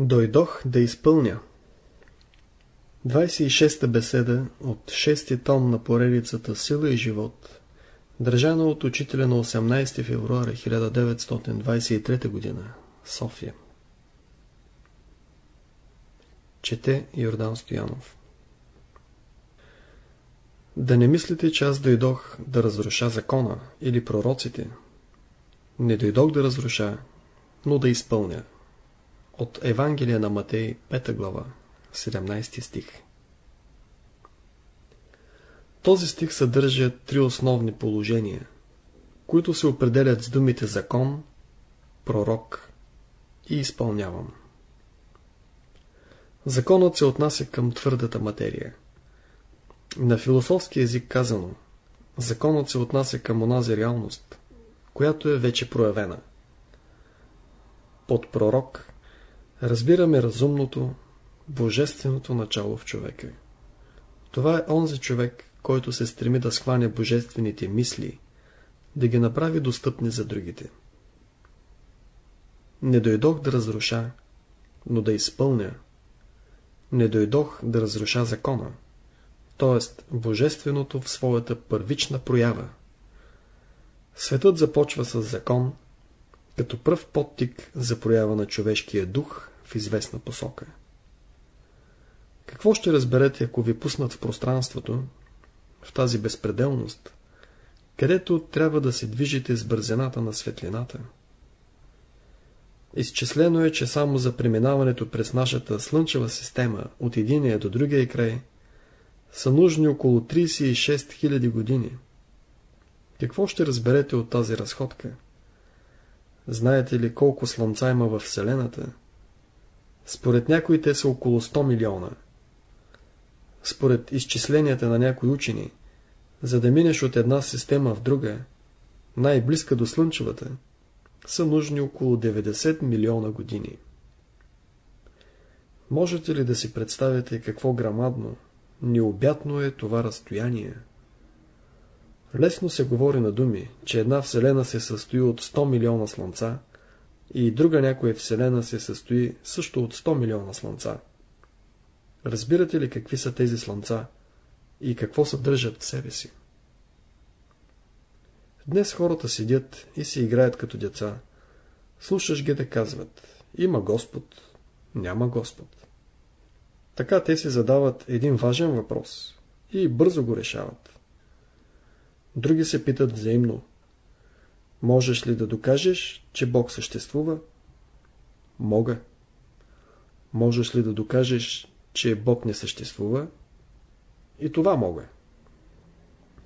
Дойдох да изпълня 26-та беседа от 6-ти том на поредицата Сила и живот, държана от учителя на 18 февруари 1923 г. София. Чете Йордан Стоянов Да не мислите, че аз дойдох да разруша закона или пророците. Не дойдох да разруша, но да изпълня. От Евангелие на Матей, 5 глава, 17 стих. Този стих съдържа три основни положения, които се определят с думите закон, пророк и изпълнявам. Законът се отнася към твърдата материя. На философски език казано, законът се отнася към онази реалност, която е вече проявена. Под пророк разбираме разумното, божественото начало в човека. Това е онзи човек, който се стреми да схване божествените мисли, да ги направи достъпни за другите. Не дойдох да разруша, но да изпълня. Не дойдох да разруша закона, т.е. божественото в своята първична проява. Светът започва с закон, като пръв подтик за проява на човешкия дух в известна посока. Какво ще разберете, ако ви пуснат в пространството, в тази безпределност, където трябва да се движите с бързината на светлината? Изчислено е, че само за преминаването през нашата слънчева система от единия до другия край са нужни около 36 000 години. Какво ще разберете от тази разходка? Знаете ли колко слънца има в Вселената? Според някои те са около 100 милиона. Според изчисленията на някои учени, за да минеш от една система в друга, най-близка до Слънчевата, са нужни около 90 милиона години. Можете ли да си представите какво грамадно, необятно е това разстояние? Лесно се говори на думи, че една Вселена се състои от 100 милиона слънца и друга някоя Вселена се състои също от 100 милиона слънца. Разбирате ли какви са тези слънца и какво съдържат в себе си? Днес хората седят и се играят като деца. Слушаш ги да казват, има Господ, няма Господ. Така те си задават един важен въпрос и бързо го решават. Други се питат взаимно. Можеш ли да докажеш, че Бог съществува? Мога. Можеш ли да докажеш, че Бог не съществува? И това мога.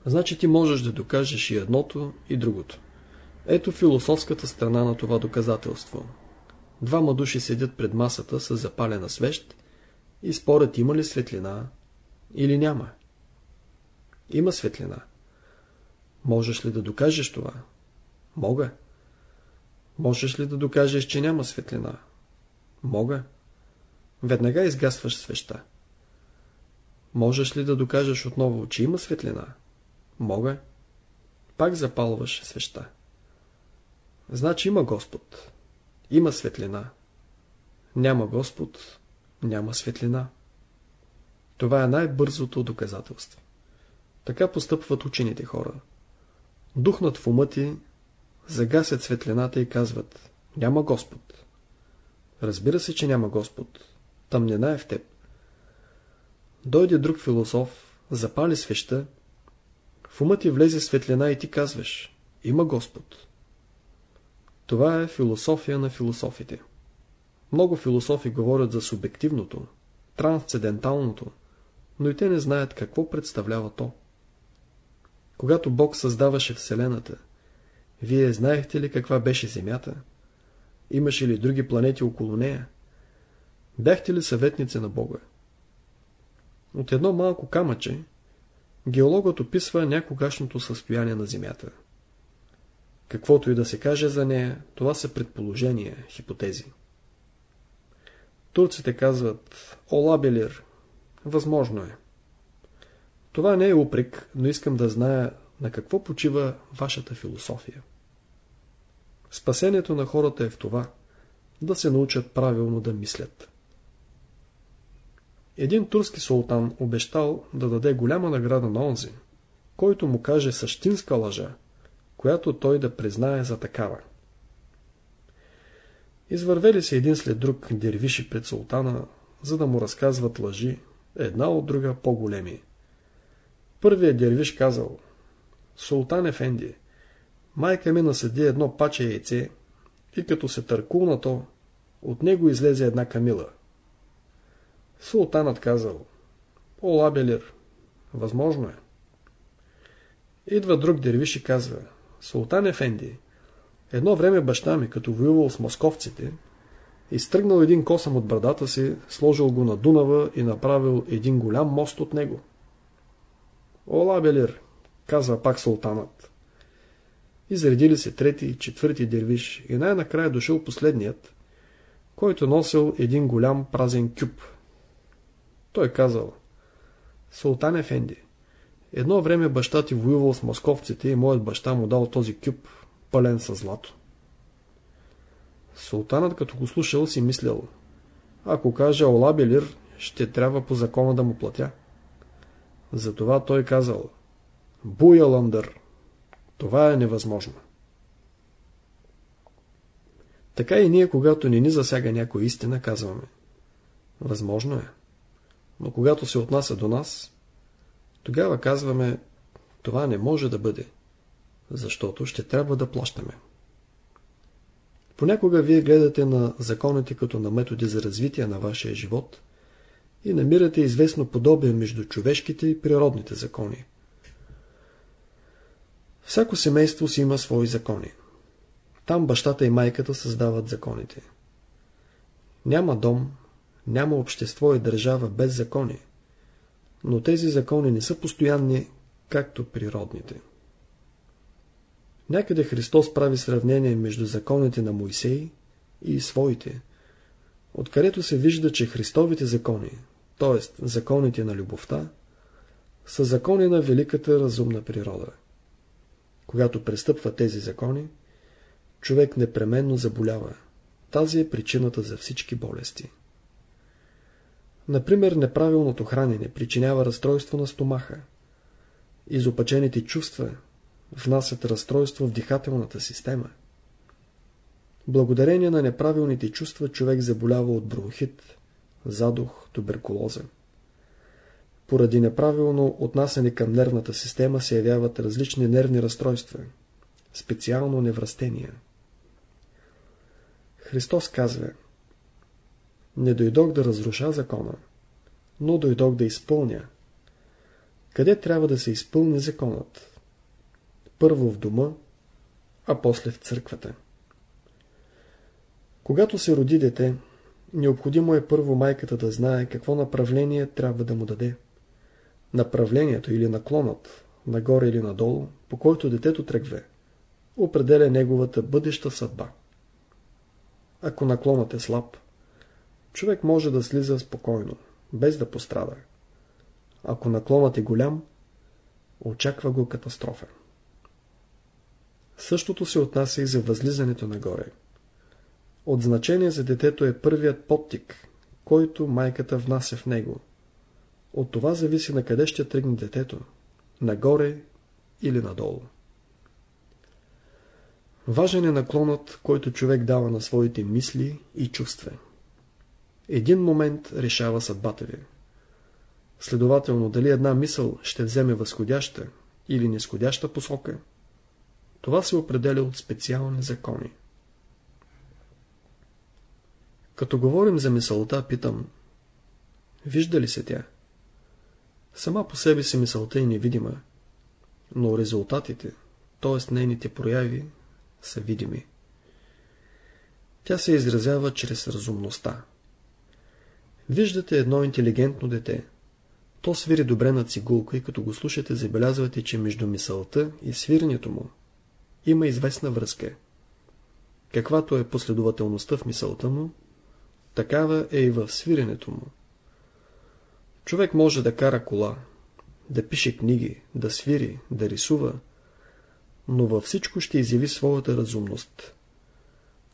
Значи ти можеш да докажеш и едното, и другото. Ето философската страна на това доказателство. Двама души седят пред масата с запалена свещ и спорят има ли светлина или няма. Има светлина. Можеш ли да докажеш това? Мога. Можеш ли да докажеш, че няма светлина? Мога. Веднага изгасваш свеща. Можеш ли да докажеш отново, че има светлина? Мога. Пак запалваш свеща. Значи има Господ. Има светлина. Няма Господ. Няма светлина. Това е най-бързото доказателство. Така постъпват учените хора. Духнат в ума ти, загасят светлината и казват Няма Господ. Разбира се, че няма Господ. Тъмнина е в теб. Дойде друг философ, запали свеща, в ума ти влезе светлина и ти казваш Има Господ. Това е философия на философите. Много философи говорят за субективното, трансценденталното, но и те не знаят какво представлява то. Когато Бог създаваше Вселената, вие знаехте ли каква беше Земята? Имаше ли други планети около нея? Бяхте ли съветници на Бога? От едно малко камъче, геологът описва някогашното състояние на Земята. Каквото и да се каже за нея, това са предположения, хипотези. Турците казват Олабелир. Възможно е. Това не е упрек, но искам да зная на какво почива вашата философия. Спасението на хората е в това да се научат правилно да мислят. Един турски султан обещал да даде голяма награда на онзи, който му каже същинска лъжа, която той да признае за такава. Извървели се един след друг дервиши пред султана, за да му разказват лъжи, една от друга по-големи. Първият дервиш казал, Султан Ефенди, майка ми насъди едно паче яйце и като се търкул на то, от него излезе една камила. Султанът казал, О, лабелир, възможно е. Идва друг дервиш и казва, Султан Ефенди, едно време баща ми, като воювал с московците, изтръгнал един косъм от брадата си, сложил го на Дунава и направил един голям мост от него. О, лабелир, казва пак султанът. Изредили се трети и четвърти дервиш и най-накрая дошъл последният, който носил един голям празен кюб. Той казал, Султан Ефенди, едно време баща ти воювал с московците и моят баща му дал този кюб, пълен със злато. Султанът като го слушал си мислял, ако каже Олабелир, ще трябва по закона да му платя. Затова той казал, Буяландър, това е невъзможно. Така и ние, когато не ни засяга някоя истина, казваме. Възможно е. Но когато се отнася до нас, тогава казваме, това не може да бъде, защото ще трябва да плащаме. Понякога вие гледате на законите като на методи за развитие на вашия живот и намирате известно подобие между човешките и природните закони. Всяко семейство си има свои закони. Там бащата и майката създават законите. Няма дом, няма общество и държава без закони. Но тези закони не са постоянни, както природните. Някъде Христос прави сравнение между законите на Моисей и своите, откъдето се вижда, че Христовите закони, т.е. законите на любовта, са закони на великата разумна природа. Когато престъпва тези закони, човек непременно заболява. Тази е причината за всички болести. Например, неправилното хранене причинява разстройство на стомаха. Изопачените чувства внасят разстройство в дихателната система. Благодарение на неправилните чувства човек заболява от бронхит, задух, туберкулоза. Поради неправилно отнасяне към нервната система се явяват различни нервни разстройства, специално неврастения. Христос казва Не дойдох да разруша закона, но дойдох да изпълня. Къде трябва да се изпълни законът? Първо в дома, а после в църквата. Когато се роди дете, необходимо е първо майката да знае какво направление трябва да му даде. Направлението или наклонът, нагоре или надолу, по който детето тръгва, определя неговата бъдеща съдба. Ако наклонът е слаб, човек може да слиза спокойно, без да пострада. Ако наклонът е голям, очаква го катастрофа. Същото се отнася и за възлизането нагоре. От значение за детето е първият подтик, който майката внася в него. От това зависи на къде ще тръгне детето – нагоре или надолу. Важен е наклонът, който човек дава на своите мисли и чувства. Един момент решава съдбата ви. Следователно, дали една мисъл ще вземе възходяща или нисходяща посока, това се определя от специални закони. Като говорим за мисълта, питам, вижда ли се тя? Сама по себе си мисълта е невидима, но резултатите, т.е. нейните прояви, са видими. Тя се изразява чрез разумността. Виждате едно интелигентно дете. То свири добре на цигулка и като го слушате, забелязвате, че между мисълта и свирането му има известна връзка. Каквато е последователността в мисълта му, такава е и в свиренето му. Човек може да кара кола, да пише книги, да свири, да рисува, но във всичко ще изяви своята разумност.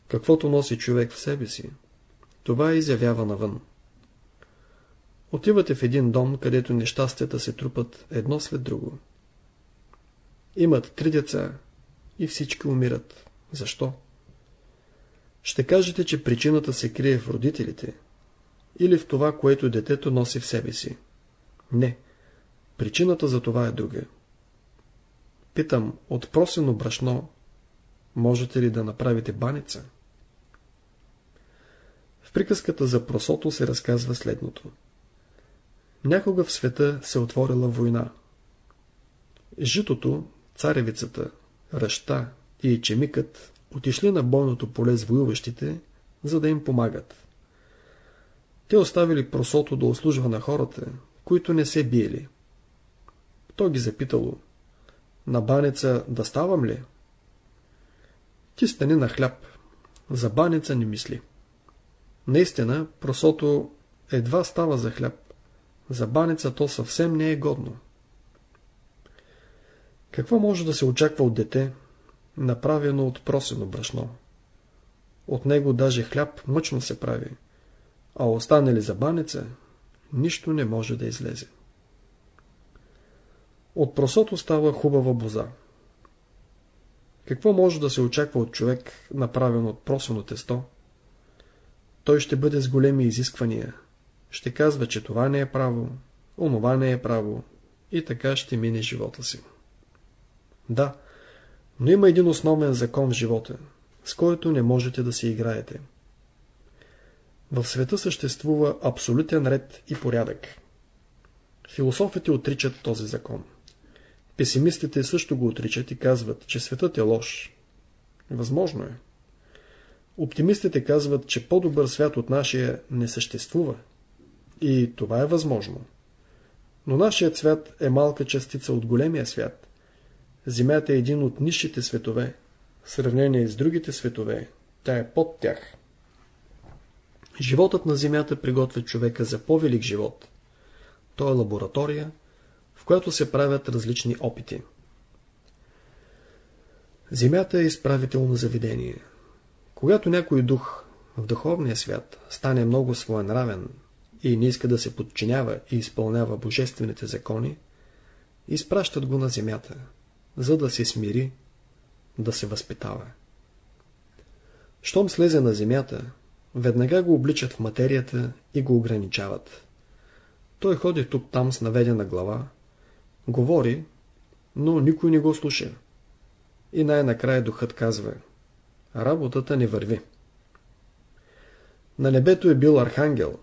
Каквото носи човек в себе си, това изявява навън. Отивате в един дом, където нещастията се трупат едно след друго. Имат три деца и всички умират. Защо? Ще кажете, че причината се крие в родителите или в това, което детето носи в себе си. Не. Причината за това е друга. Питам, от просено брашно можете ли да направите баница? В приказката за просото се разказва следното. Някога в света се отворила война. Житото, царевицата, ръща и ечемикът отишли на бойното поле с воюващите, за да им помагат. Те оставили просото да услужва на хората, които не се биели. Той ги запитало, на банеца да ставам ли? Ти стани на хляб, за банеца не мисли. Наистина, просото едва става за хляб, за банеца то съвсем не е годно. Какво може да се очаква от дете, направено от просено брашно? От него даже хляб мъчно се прави, а остане ли за банеца, нищо не може да излезе. От просото става хубава боза. Какво може да се очаква от човек, направен от просено тесто? Той ще бъде с големи изисквания. Ще казва, че това не е право, онова не е право и така ще мине живота си. Да, но има един основен закон в живота, с който не можете да се играете. В света съществува абсолютен ред и порядък. Философите отричат този закон. Песимистите също го отричат и казват, че светът е лош. Възможно е. Оптимистите казват, че по-добър свят от нашия не съществува. И това е възможно. Но нашият свят е малка частица от големия свят. Земята е един от низшите светове. В сравнение с другите светове, тя е под тях. Животът на Земята приготвя човека за по-велик живот. Той е лаборатория, в която се правят различни опити. Земята е изправително заведение. Когато някой дух в духовния свят стане много своенравен и не иска да се подчинява и изпълнява божествените закони, изпращат го на земята, за да се смири, да се възпитава. Щом слезе на земята, веднага го обличат в материята и го ограничават. Той ходи тук-там с наведена глава, говори, но никой не го слуша. И най-накрая духът казва Работата не върви. На небето е бил архангел,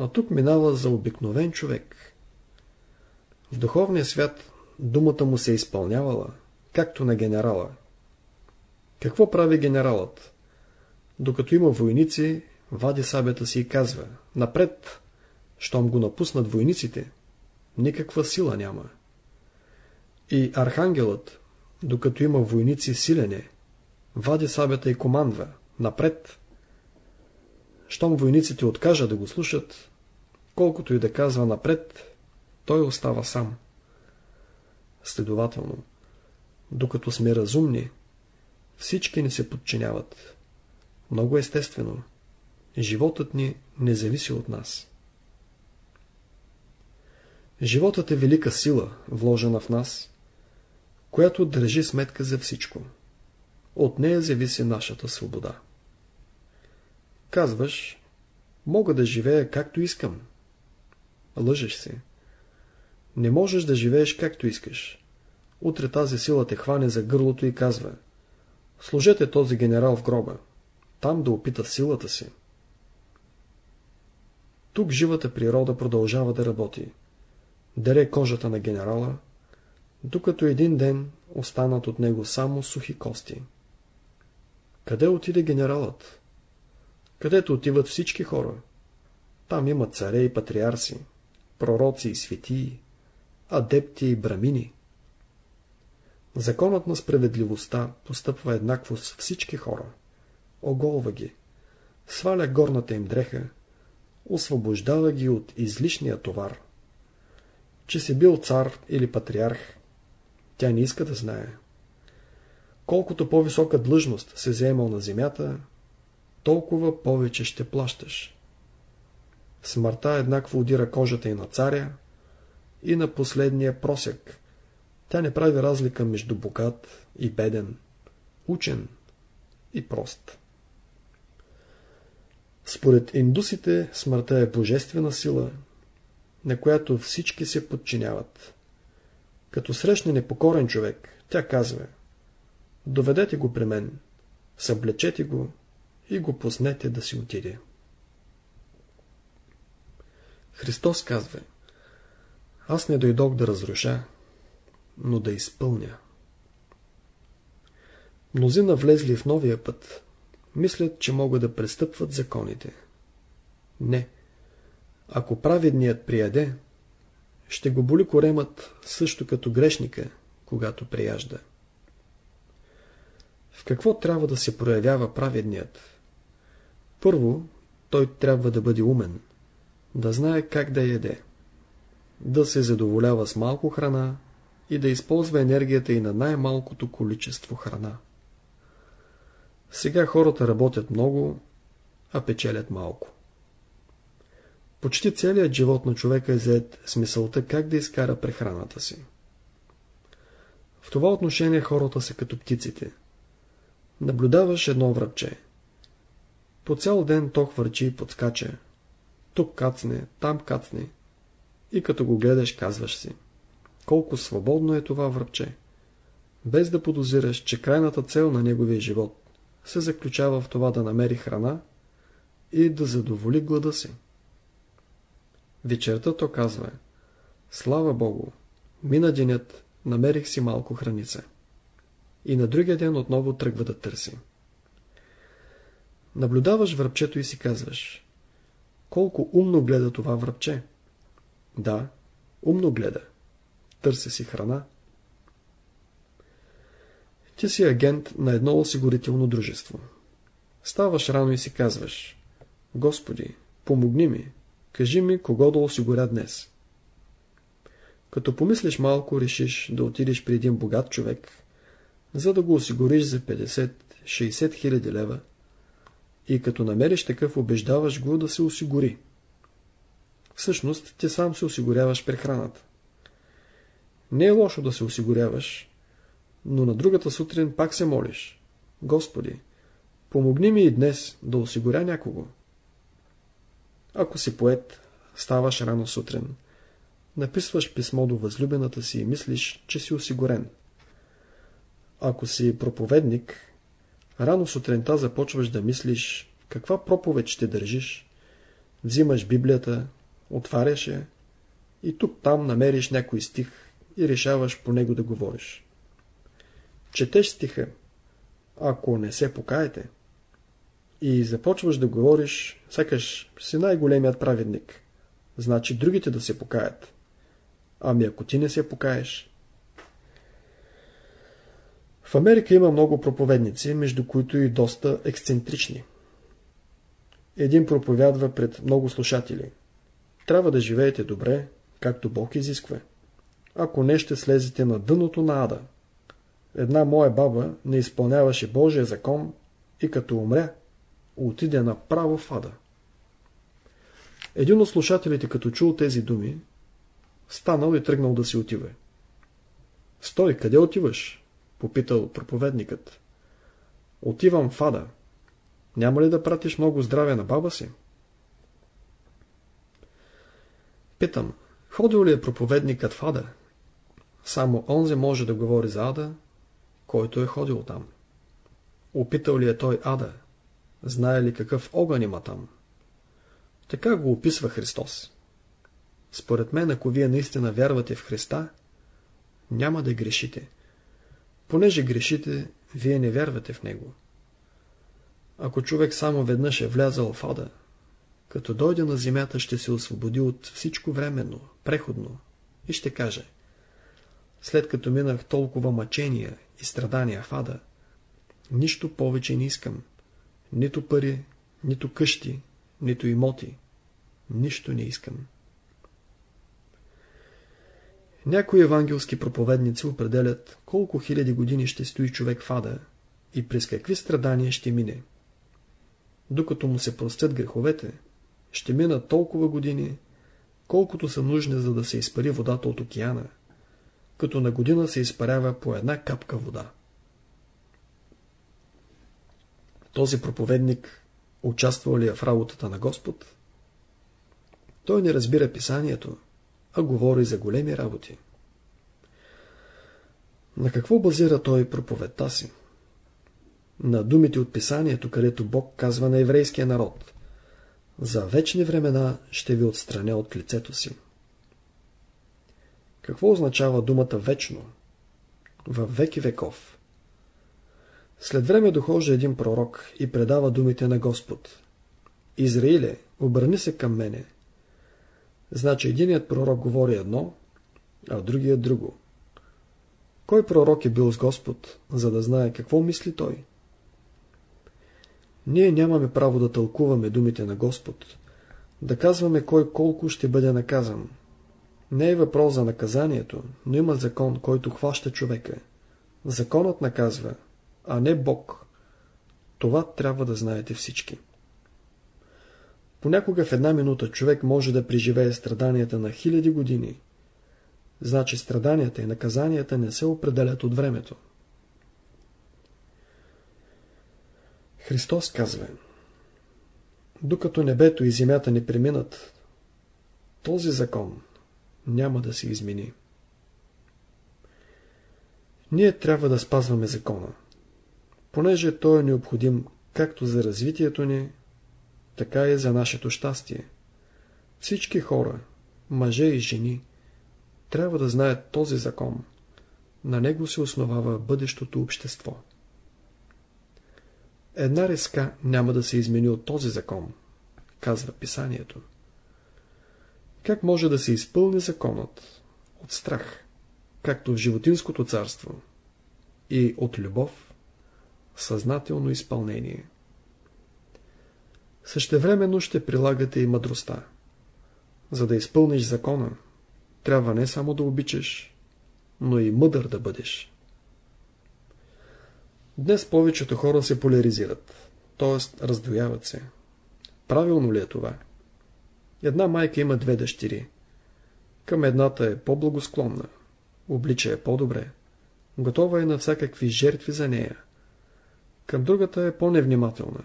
а тук минава за обикновен човек. В духовния свят думата му се е изпълнявала, както на генерала. Какво прави генералът? Докато има войници, вади сабята си и казва Напред! Щом го напуснат войниците, никаква сила няма. И архангелът, докато има войници силене, вади сабята и командва. Напред! Щом войниците откажат да го слушат, колкото и да казва напред, той остава сам. Следователно, докато сме разумни, всички ни се подчиняват. Много естествено. Животът ни не зависи от нас. Животът е велика сила, вложена в нас, която държи сметка за всичко. От нея зависи нашата свобода. Казваш, мога да живея както искам. Лъжеш се. Не можеш да живееш както искаш. Утре тази сила те хване за гърлото и казва Служете този генерал в гроба. Там да опита силата си. Тук живата природа продължава да работи. Дере кожата на генерала, докато един ден останат от него само сухи кости. Къде отиде генералът? Където отиват всички хора. Там има царе и патриарси, пророци и светии, адепти и брамини. Законът на справедливостта постъпва еднакво с всички хора. Оголва ги, сваля горната им дреха, освобождава ги от излишния товар. Че си бил цар или патриарх, тя не иска да знае. Колкото по-висока длъжност се заемал на земята, толкова повече ще плащаш. Смъртта еднакво удира кожата и на царя, и на последния просек. Тя не прави разлика между богат и беден, учен и прост. Според индусите смъртта е божествена сила, на която всички се подчиняват. Като срещне непокорен човек, тя казва Доведете го при мен, съблечете го и го познете да си отиде. Христос казва Аз не дойдох да разруша, но да изпълня. Мнозина влезли в новия път, мислят, че могат да престъпват законите. Не. Ако праведният прияде, ще го боли коремът също като грешника, когато прияжда. В какво трябва да се проявява праведният? Първо, той трябва да бъде умен, да знае как да яде, да се задоволява с малко храна и да използва енергията и на най-малкото количество храна. Сега хората работят много, а печелят малко. Почти целият живот на човека е заед с мисълта как да изкара прехраната си. В това отношение хората са като птиците. Наблюдаваш едно връбче. По цял ден то хвърчи и подскача. Тук кацне, там кацне. И като го гледаш, казваш си. Колко свободно е това връбче. Без да подозираш, че крайната цел на неговия живот се заключава в това да намери храна и да задоволи глада си. Вечерта то казва Слава Богу, мина денят, намерих си малко храница. И на другия ден отново тръгва да търси. Наблюдаваш връбчето и си казваш Колко умно гледа това връбче? Да, умно гледа. Търси си храна. Ти си агент на едно осигурително дружество. Ставаш рано и си казваш Господи, помогни ми, кажи ми кого да осигуря днес. Като помислиш малко, решиш да отидеш при един богат човек, за да го осигуриш за 50-60 хиляди лева и като намериш такъв, убеждаваш го да се осигури. Всъщност, ти сам се осигуряваш прехраната. Не е лошо да се осигуряваш, но на другата сутрин пак се молиш. Господи, помогни ми и днес да осигуря някого. Ако си поет, ставаш рано сутрин, написваш писмо до възлюбената си и мислиш, че си осигурен. Ако си проповедник, рано сутринта започваш да мислиш каква проповед ще държиш. Взимаш Библията, отваряш я и тук-там намериш някой стих и решаваш по него да говориш. Четеш стиха, ако не се покаете, и започваш да говориш, сякаш си най-големият праведник. Значи другите да се покаят. Ами ако ти не се покаеш? В Америка има много проповедници, между които и доста ексцентрични. Един проповядва пред много слушатели. Трябва да живеете добре, както Бог изисква. Ако не, ще слезете на дъното на ада. Една моя баба не изпълняваше Божия закон и като умря, отиде направо в ада. Един от слушателите, като чул тези думи, станал и тръгнал да си отива. Стой, къде отиваш? Попитал проповедникът. Отивам в ада. Няма ли да пратиш много здраве на баба си? Питам, ходил ли е проповедникът в ада? Само онзе може да говори за ада, който е ходил там. Опитал ли е той ада? Знае ли какъв огън има там? Така го описва Христос. Според мен, ако вие наистина вярвате в Христа, няма да грешите. Понеже грешите, вие не вярвате в Него. Ако човек само веднъж е влязал в ада, като дойде на земята, ще се освободи от всичко временно, преходно и ще каже След като минах толкова мъчения и страдания в ада, нищо повече не искам. Нито пари, нито къщи, нито имоти. Нищо не искам. Някои евангелски проповедници определят колко хиляди години ще стои човек в ада и през какви страдания ще мине. Докато му се простят греховете, ще минат толкова години, колкото са нужни за да се изпари водата от океана, като на година се изпарява по една капка вода. Този проповедник участвал ли е в работата на Господ? Той не разбира писанието, а говори за големи работи. На какво базира той проповедта си? На думите от писанието, където Бог казва на еврейския народ За вечни времена ще ви отстраня от лицето си. Какво означава думата вечно? Във веки веков. След време дохожда един пророк и предава думите на Господ. Израиле, обърни се към мене. Значи единият пророк говори едно, а другият друго. Кой пророк е бил с Господ, за да знае какво мисли той? Ние нямаме право да тълкуваме думите на Господ, да казваме кой колко ще бъде наказан. Не е въпрос за наказанието, но има закон, който хваща човека. Законът наказва, а не Бог. Това трябва да знаете всички. Понякога в една минута човек може да преживее страданията на хиляди години. Значи страданията и наказанията не се определят от времето. Христос казва Докато небето и земята не преминат, този закон няма да се измени. Ние трябва да спазваме закона понеже той е необходим както за развитието ни, така и за нашето щастие. Всички хора, мъже и жени, трябва да знаят този закон. На него се основава бъдещото общество. Една резка няма да се измени от този закон, казва писанието. Как може да се изпълни законът? От страх, както в животинското царство, и от любов, съзнателно изпълнение. Същевременно ще прилагате и мъдростта. За да изпълниш закона, трябва не само да обичаш, но и мъдър да бъдеш. Днес повечето хора се поляризират, т.е. раздвояват се. Правилно ли е това? Една майка има две дъщери. Към едната е по-благосклонна, облича е по-добре, готова е на всякакви жертви за нея – към другата е по-невнимателна,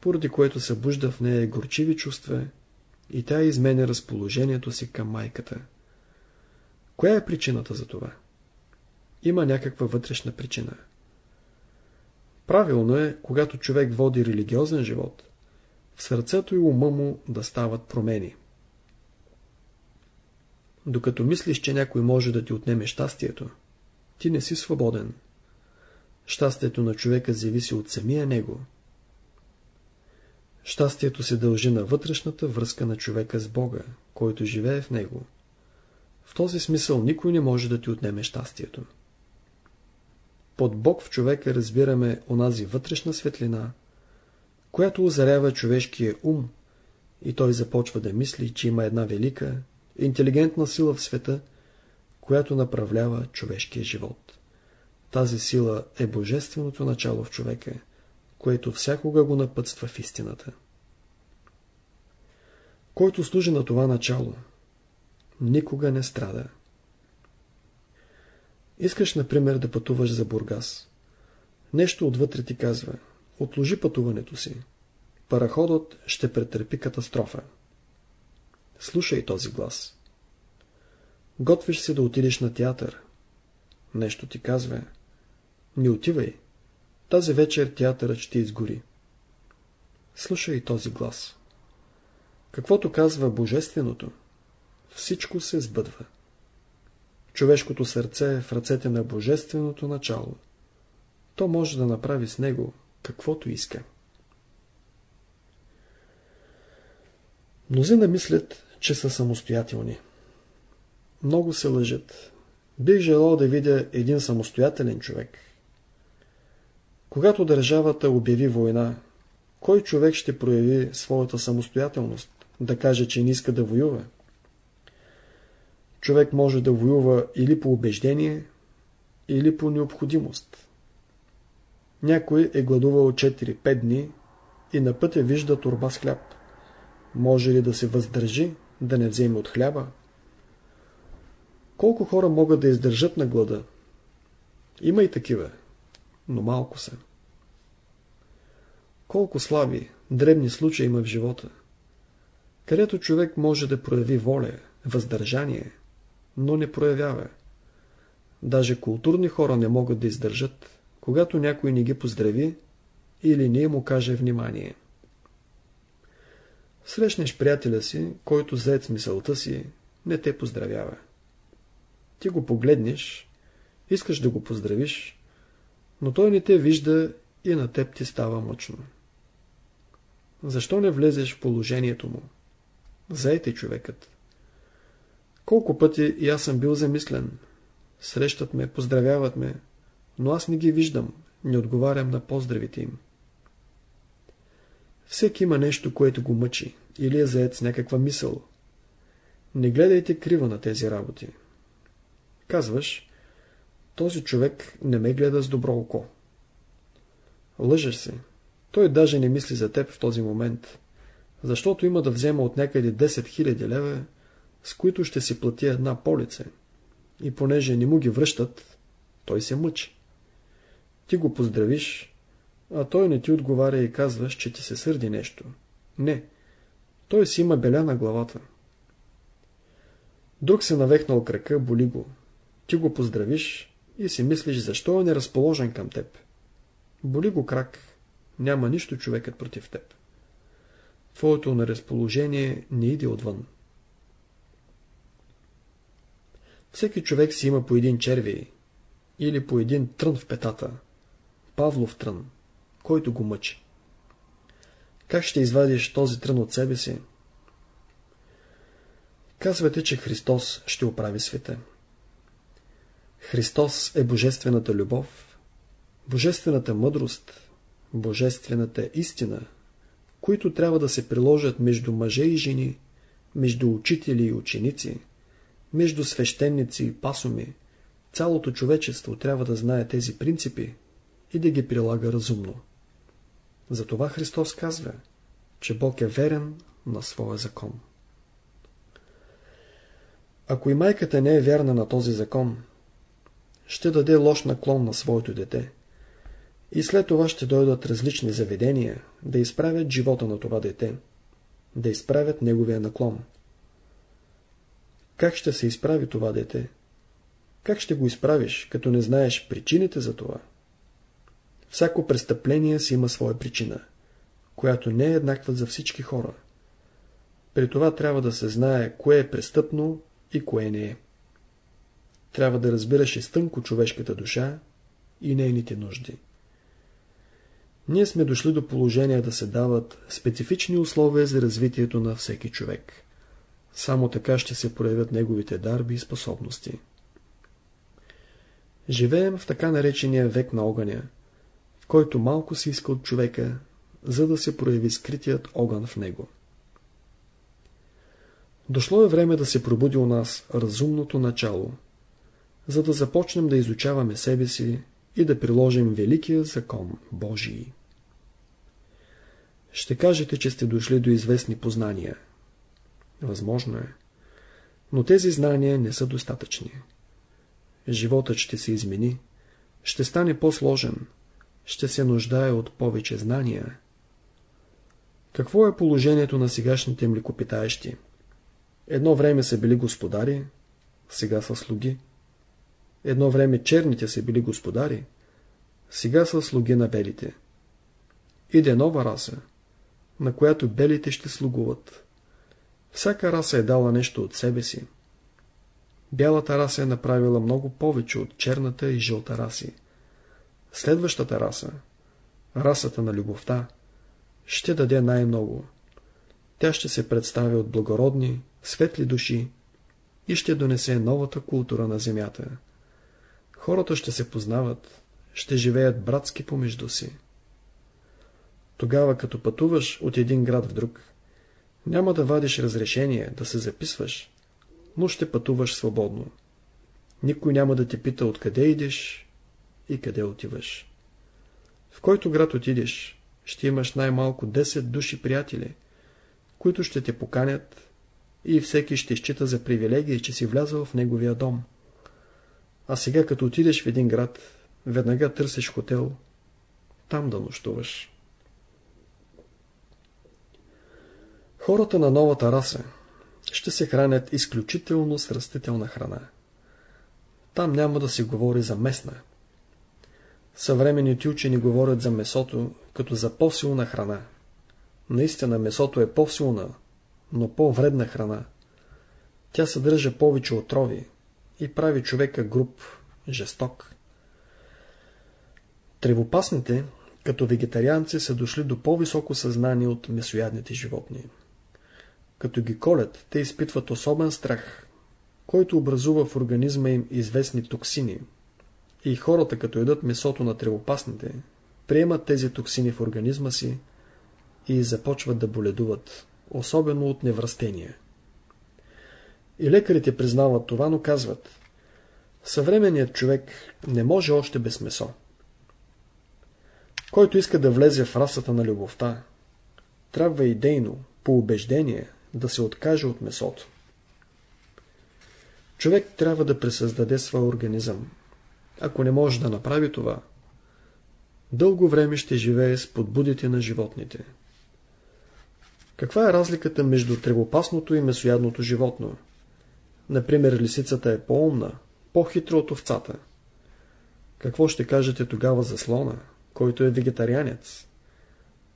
поради което събужда в нея горчиви чувства и тя изменя разположението си към майката. Коя е причината за това? Има някаква вътрешна причина. Правилно е, когато човек води религиозен живот, в сърцето и ума му да стават промени. Докато мислиш, че някой може да ти отнеме щастието, ти не си свободен. Щастието на човека зависи от самия него. Щастието се дължи на вътрешната връзка на човека с Бога, който живее в него. В този смисъл никой не може да ти отнеме щастието. Под Бог в човека разбираме онази вътрешна светлина, която озарява човешкия ум и той започва да мисли, че има една велика, интелигентна сила в света, която направлява човешкия живот. Тази сила е божественото начало в човека, което всякога го напътства в истината. Който служи на това начало, никога не страда. Искаш, например, да пътуваш за Бургас. Нещо отвътре ти казва, отложи пътуването си. Параходът ще претърпи катастрофа. Слушай този глас. Готвиш се да отидеш на театър. Нещо ти казва, не отивай. Тази вечер театърът ще изгори. Слушай този глас. Каквото казва Божественото, всичко се сбъдва. Човешкото сърце е в ръцете на Божественото начало. То може да направи с него каквото иска. Мнозина мислят, че са самостоятелни. Много се лъжат. Бих желал да видя един самостоятелен човек, когато държавата обяви война, кой човек ще прояви своята самостоятелност, да каже, че не иска да воюва? човек може да воюва или по убеждение, или по необходимост. Някой е гладувал 4-5 дни и на пътя вижда турба с хляб. Може ли да се въздържи, да не вземе от хляба? Колко хора могат да издържат на глада? Има и такива, но малко са. Колко слаби, дребни случаи има в живота, където човек може да прояви воля, въздържание, но не проявява. Даже културни хора не могат да издържат, когато някой не ги поздрави или не му каже внимание. Срещнеш приятеля си, който заед с мисълта си, не те поздравява. Ти го погледнеш, искаш да го поздравиш, но той не те вижда и на теб ти става мъчно. Защо не влезеш в положението му? Заете човекът. Колко пъти и аз съм бил замислен. Срещат ме, поздравяват ме, но аз не ги виждам, не отговарям на поздравите им. Всеки има нещо, което го мъчи, или е заед с някаква мисъл. Не гледайте криво на тези работи. Казваш, този човек не ме гледа с добро око. Лъжеш се. Той даже не мисли за теб в този момент, защото има да взема от някъде 10 000 лева, с които ще си плати една полица. И понеже не му ги връщат, той се мъчи. Ти го поздравиш, а той не ти отговаря и казваш, че ти се сърди нещо. Не, той си има беля на главата. Друг се навехнал крака, боли го. Ти го поздравиш и си мислиш, защо е неразположен към теб. Боли го крак, няма нищо човекът против теб. Твоето неразположение не иде отвън. Всеки човек си има по един червей или по един трън в петата. Павлов трън, който го мъчи. Как ще извадиш този трън от себе си? Казвате, че Христос ще оправи света. Христос е божествената любов, божествената мъдрост, божествената истина, които трябва да се приложат между мъже и жени, между учители и ученици, между свещеници и пасоми. Цялото човечество трябва да знае тези принципи и да ги прилага разумно. Затова Христос казва, че Бог е верен на своя закон. Ако и майката не е вярна на този закон, ще даде лош наклон на своето дете. И след това ще дойдат различни заведения да изправят живота на това дете, да изправят неговия наклон. Как ще се изправи това дете? Как ще го изправиш, като не знаеш причините за това? Всяко престъпление си има своя причина, която не е еднаква за всички хора. При това трябва да се знае кое е престъпно и кое не е. Трябва да разбираш изтънко човешката душа и нейните нужди. Ние сме дошли до положение да се дават специфични условия за развитието на всеки човек. Само така ще се проявят неговите дарби и способности. Живеем в така наречения век на огъня, който малко се иска от човека, за да се прояви скритият огън в него. Дошло е време да се пробуди у нас разумното начало, за да започнем да изучаваме себе си и да приложим великия закон Божий. Ще кажете, че сте дошли до известни познания. Възможно е. Но тези знания не са достатъчни. Животът ще се измени, ще стане по-сложен, ще се нуждае от повече знания. Какво е положението на сегашните млекопитаещи? Едно време са били господари, сега са слуги. Едно време черните са били господари, сега са слуги на белите. Иде нова раса, на която белите ще слугуват. Всяка раса е дала нещо от себе си. Бялата раса е направила много повече от черната и жълта раси. Следващата раса, расата на любовта, ще даде най-много. Тя ще се представи от благородни, светли души и ще донесе новата култура на земята. Хората ще се познават, ще живеят братски помежду си. Тогава, като пътуваш от един град в друг, няма да вадиш разрешение да се записваш, но ще пътуваш свободно. Никой няма да те пита откъде идеш и къде отиваш. В който град отидеш, ще имаш най-малко 10 души приятели, които ще те поканят и всеки ще счита за привилегия, че си влязъл в неговия дом. А сега, като отидеш в един град, веднага търсиш хотел, там да нощуваш. Хората на новата раса ще се хранят изключително с растителна храна. Там няма да се говори за местна. Съвременните учени говорят за месото като за по-силна храна. Наистина месото е по-силна, но по-вредна храна. Тя съдържа повече отрови и прави човека груб, жесток. Тревопасните, като вегетарианци, са дошли до по-високо съзнание от месоядните животни. Като ги колят, те изпитват особен страх, който образува в организма им известни токсини. И хората, като едат месото на тревопасните, приемат тези токсини в организма си и започват да боледуват, особено от неврастения. И лекарите признават това, но казват, съвременният човек не може още без месо. Който иска да влезе в расата на любовта, трябва идейно, по убеждение, да се откаже от месото. Човек трябва да пресъздаде своя организъм. Ако не може да направи това, дълго време ще живее с подбудите на животните. Каква е разликата между тревопасното и месоядното животно? Например, лисицата е по-умна, по-хитра от овцата. Какво ще кажете тогава за слона, който е вегетарианец?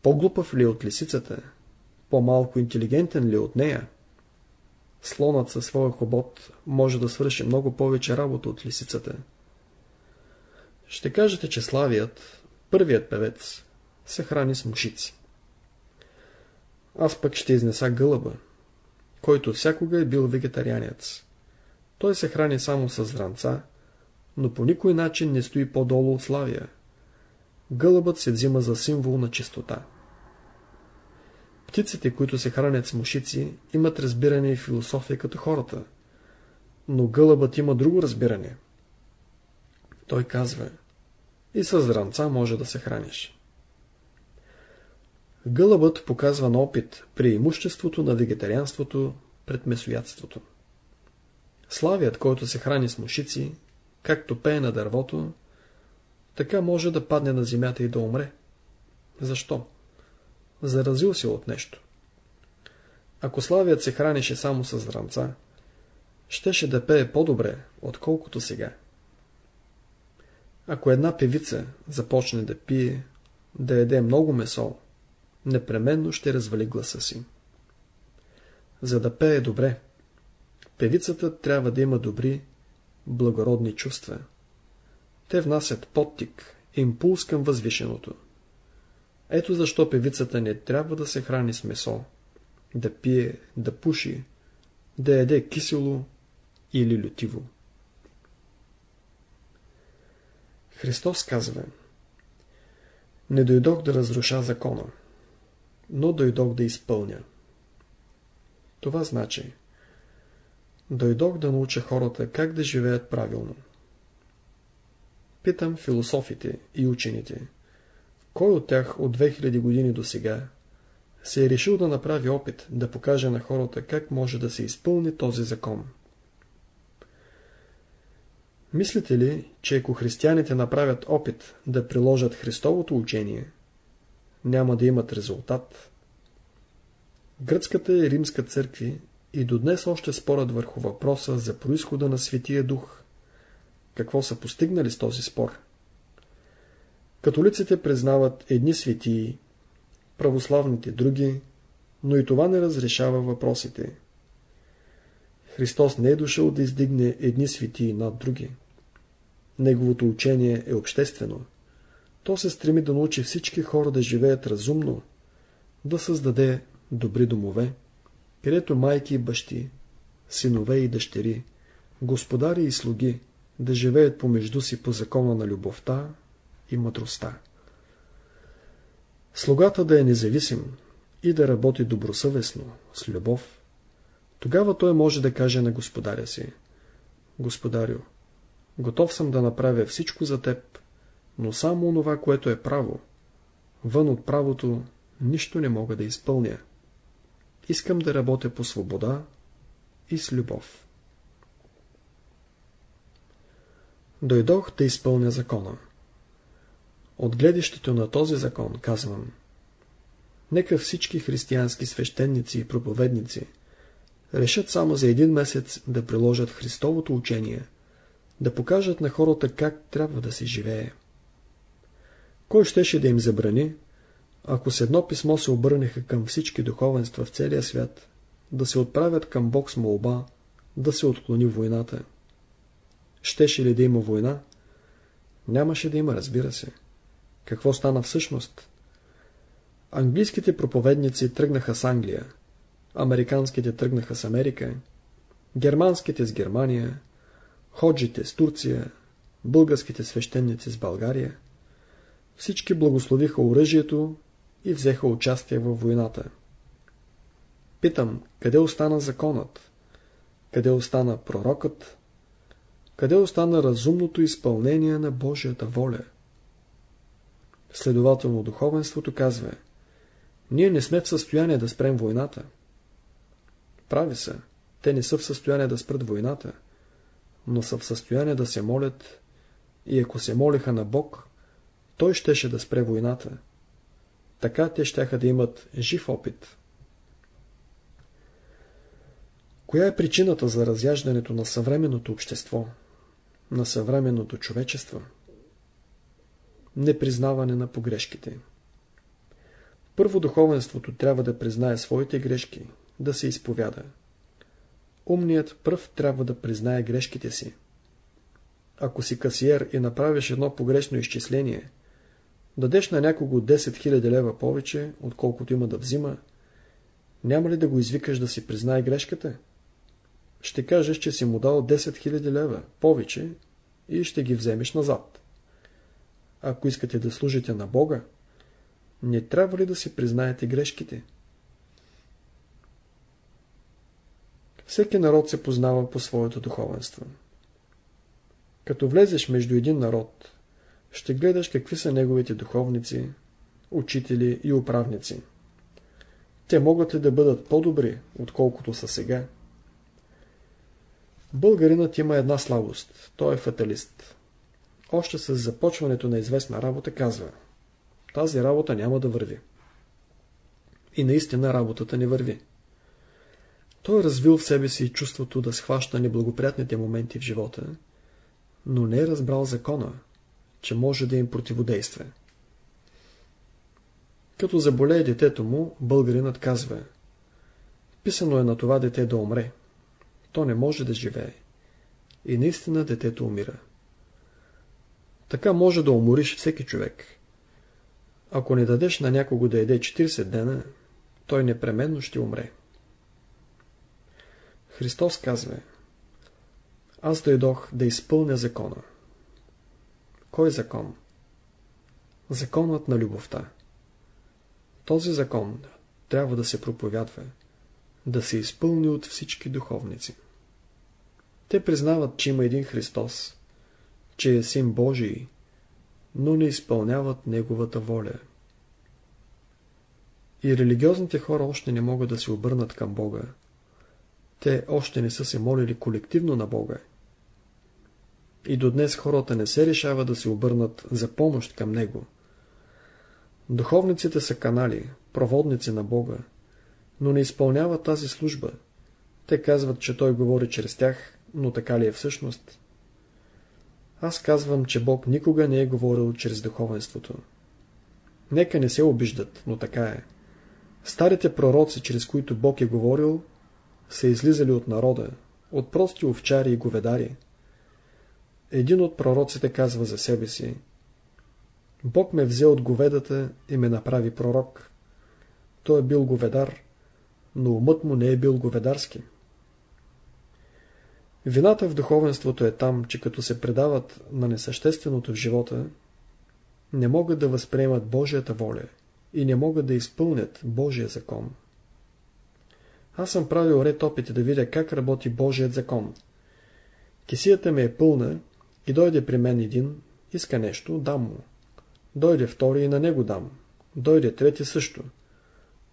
По-глупав ли е от лисицата? По-малко интелигентен ли е от нея? Слонът със своя хобот може да свърши много повече работа от лисицата. Ще кажете, че Славият, първият певец, се храни с мушици. Аз пък ще изнеса гълъба, който всякога е бил вегетарианец. Той се храни само с зранца, но по никой начин не стои по-долу от Славия. Гълъбът се взима за символ на чистота. Птиците, които се хранят с мушици, имат разбиране и философия като хората. Но гълъбът има друго разбиране. Той казва, и с зранца може да се храниш. Гълъбът показва на опит преимуществото на вегетарианството пред месоядството. Славият, който се храни с мушици, както пее на дървото, така може да падне на земята и да умре. Защо? Заразил се от нещо. Ако славият се хранише само с зранца, щеше да пее по-добре, отколкото сега. Ако една певица започне да пие, да еде много месо, непременно ще развали гласа си. За да пее добре, певицата трябва да има добри, благородни чувства. Те внасят подтик, импулс към възвишеното. Ето защо певицата не трябва да се храни с месо, да пие, да пуши, да яде кисело или лютиво. Христос казва Не дойдох да разруша закона, но дойдох да изпълня. Това значи Дойдох да науча хората как да живеят правилно. Питам философите и учените – кой от тях от 2000 години до сега се е решил да направи опит да покаже на хората как може да се изпълни този закон? Мислите ли, че ако християните направят опит да приложат Христовото учение, няма да имат резултат? Гръцката и римска църкви и до днес още спорят върху въпроса за происхода на Светия Дух. Какво са постигнали с този спор? Католиците признават едни светии, православните други, но и това не разрешава въпросите. Христос не е дошъл да издигне едни светии над други. Неговото учение е обществено. То се стреми да научи всички хора да живеят разумно, да създаде добри домове, където майки и бащи, синове и дъщери, господари и слуги да живеят помежду си по закона на любовта, и мъдростта. Слугата да е независим и да работи добросъвестно, с любов, Тогава той може да каже на господаря си. Господарю, готов съм да направя всичко за теб, но само онова, което е право. Вън от правото нищо не мога да изпълня. Искам да работя по свобода и с любов. Дойдох да изпълня закона. От гледащето на този закон казвам. Нека всички християнски свещеници и проповедници решат само за един месец да приложат Христовото учение, да покажат на хората как трябва да се живее. Кой щеше да им забрани, ако с едно писмо се обърнеха към всички духовенства в целия свят, да се отправят към Бог с молба, да се отклони войната? Щеше ли да има война? Нямаше да има, разбира се. Какво стана всъщност? Английските проповедници тръгнаха с Англия, американските тръгнаха с Америка, германските с Германия, ходжите с Турция, българските свещеници с България. Всички благословиха оръжието и взеха участие във войната. Питам, къде остана законът? Къде остана пророкът? Къде остана разумното изпълнение на Божията воля? Следователно духовенството казва Ние не сме в състояние да спрем войната. Прави са. Те не са в състояние да спрат войната, но са в състояние да се молят и ако се молиха на Бог, Той щеше да спре войната. Така те щяха да имат жив опит. Коя е причината за разяждането на съвременното общество, на съвременното човечество? Непризнаване на погрешките. Първо духовенството трябва да признае своите грешки, да се изповяда. Умният пръв трябва да признае грешките си. Ако си касиер и направиш едно погрешно изчисление, дадеш на някого 10 000 лева повече, отколкото има да взима, няма ли да го извикаш да си признае грешката? Ще кажеш, че си му дал 10 000 лева повече и ще ги вземеш назад. Ако искате да служите на Бога, не трябва ли да си признаете грешките? Всеки народ се познава по своето духовенство. Като влезеш между един народ, ще гледаш какви са неговите духовници, учители и управници. Те могат ли да бъдат по-добри, отколкото са сега? Българинът има една слабост. Той е фаталист. Още с започването на известна работа казва тази работа няма да върви. И наистина работата не върви. Той е развил в себе си чувството да схваща неблагоприятните моменти в живота, но не е разбрал закона, че може да им противодейства. Като заболее детето му, българинът казва Писано е на това дете да умре. То не може да живее. И наистина детето умира. Така може да умориш всеки човек. Ако не дадеш на някого да еде 40 дена, той непременно ще умре. Христос казва Аз дойдох да изпълня закона. Кой закон? Законът на любовта. Този закон трябва да се проповядва, да се изпълни от всички духовници. Те признават, че има един Христос, че е Син Божий, но не изпълняват Неговата воля. И религиозните хора още не могат да се обърнат към Бога. Те още не са се молили колективно на Бога. И до днес хората не се решават да се обърнат за помощ към Него. Духовниците са канали, проводници на Бога, но не изпълняват тази служба. Те казват, че Той говори чрез тях, но така ли е всъщност? Аз казвам, че Бог никога не е говорил чрез духовенството. Нека не се обиждат, но така е. Старите пророци, чрез които Бог е говорил, са излизали от народа, от прости овчари и говедари. Един от пророците казва за себе си Бог ме взе от говедата и ме направи пророк. Той е бил говедар, но умът му не е бил говедарски. Вината в духовенството е там, че като се предават на несъщественото в живота, не могат да възприемат Божията воля и не могат да изпълнят Божия закон. Аз съм правил ред опити да видя как работи Божият закон. Кисията ми е пълна и дойде при мен един, иска нещо, дам му. Дойде втори и на него дам. Дойде трети също.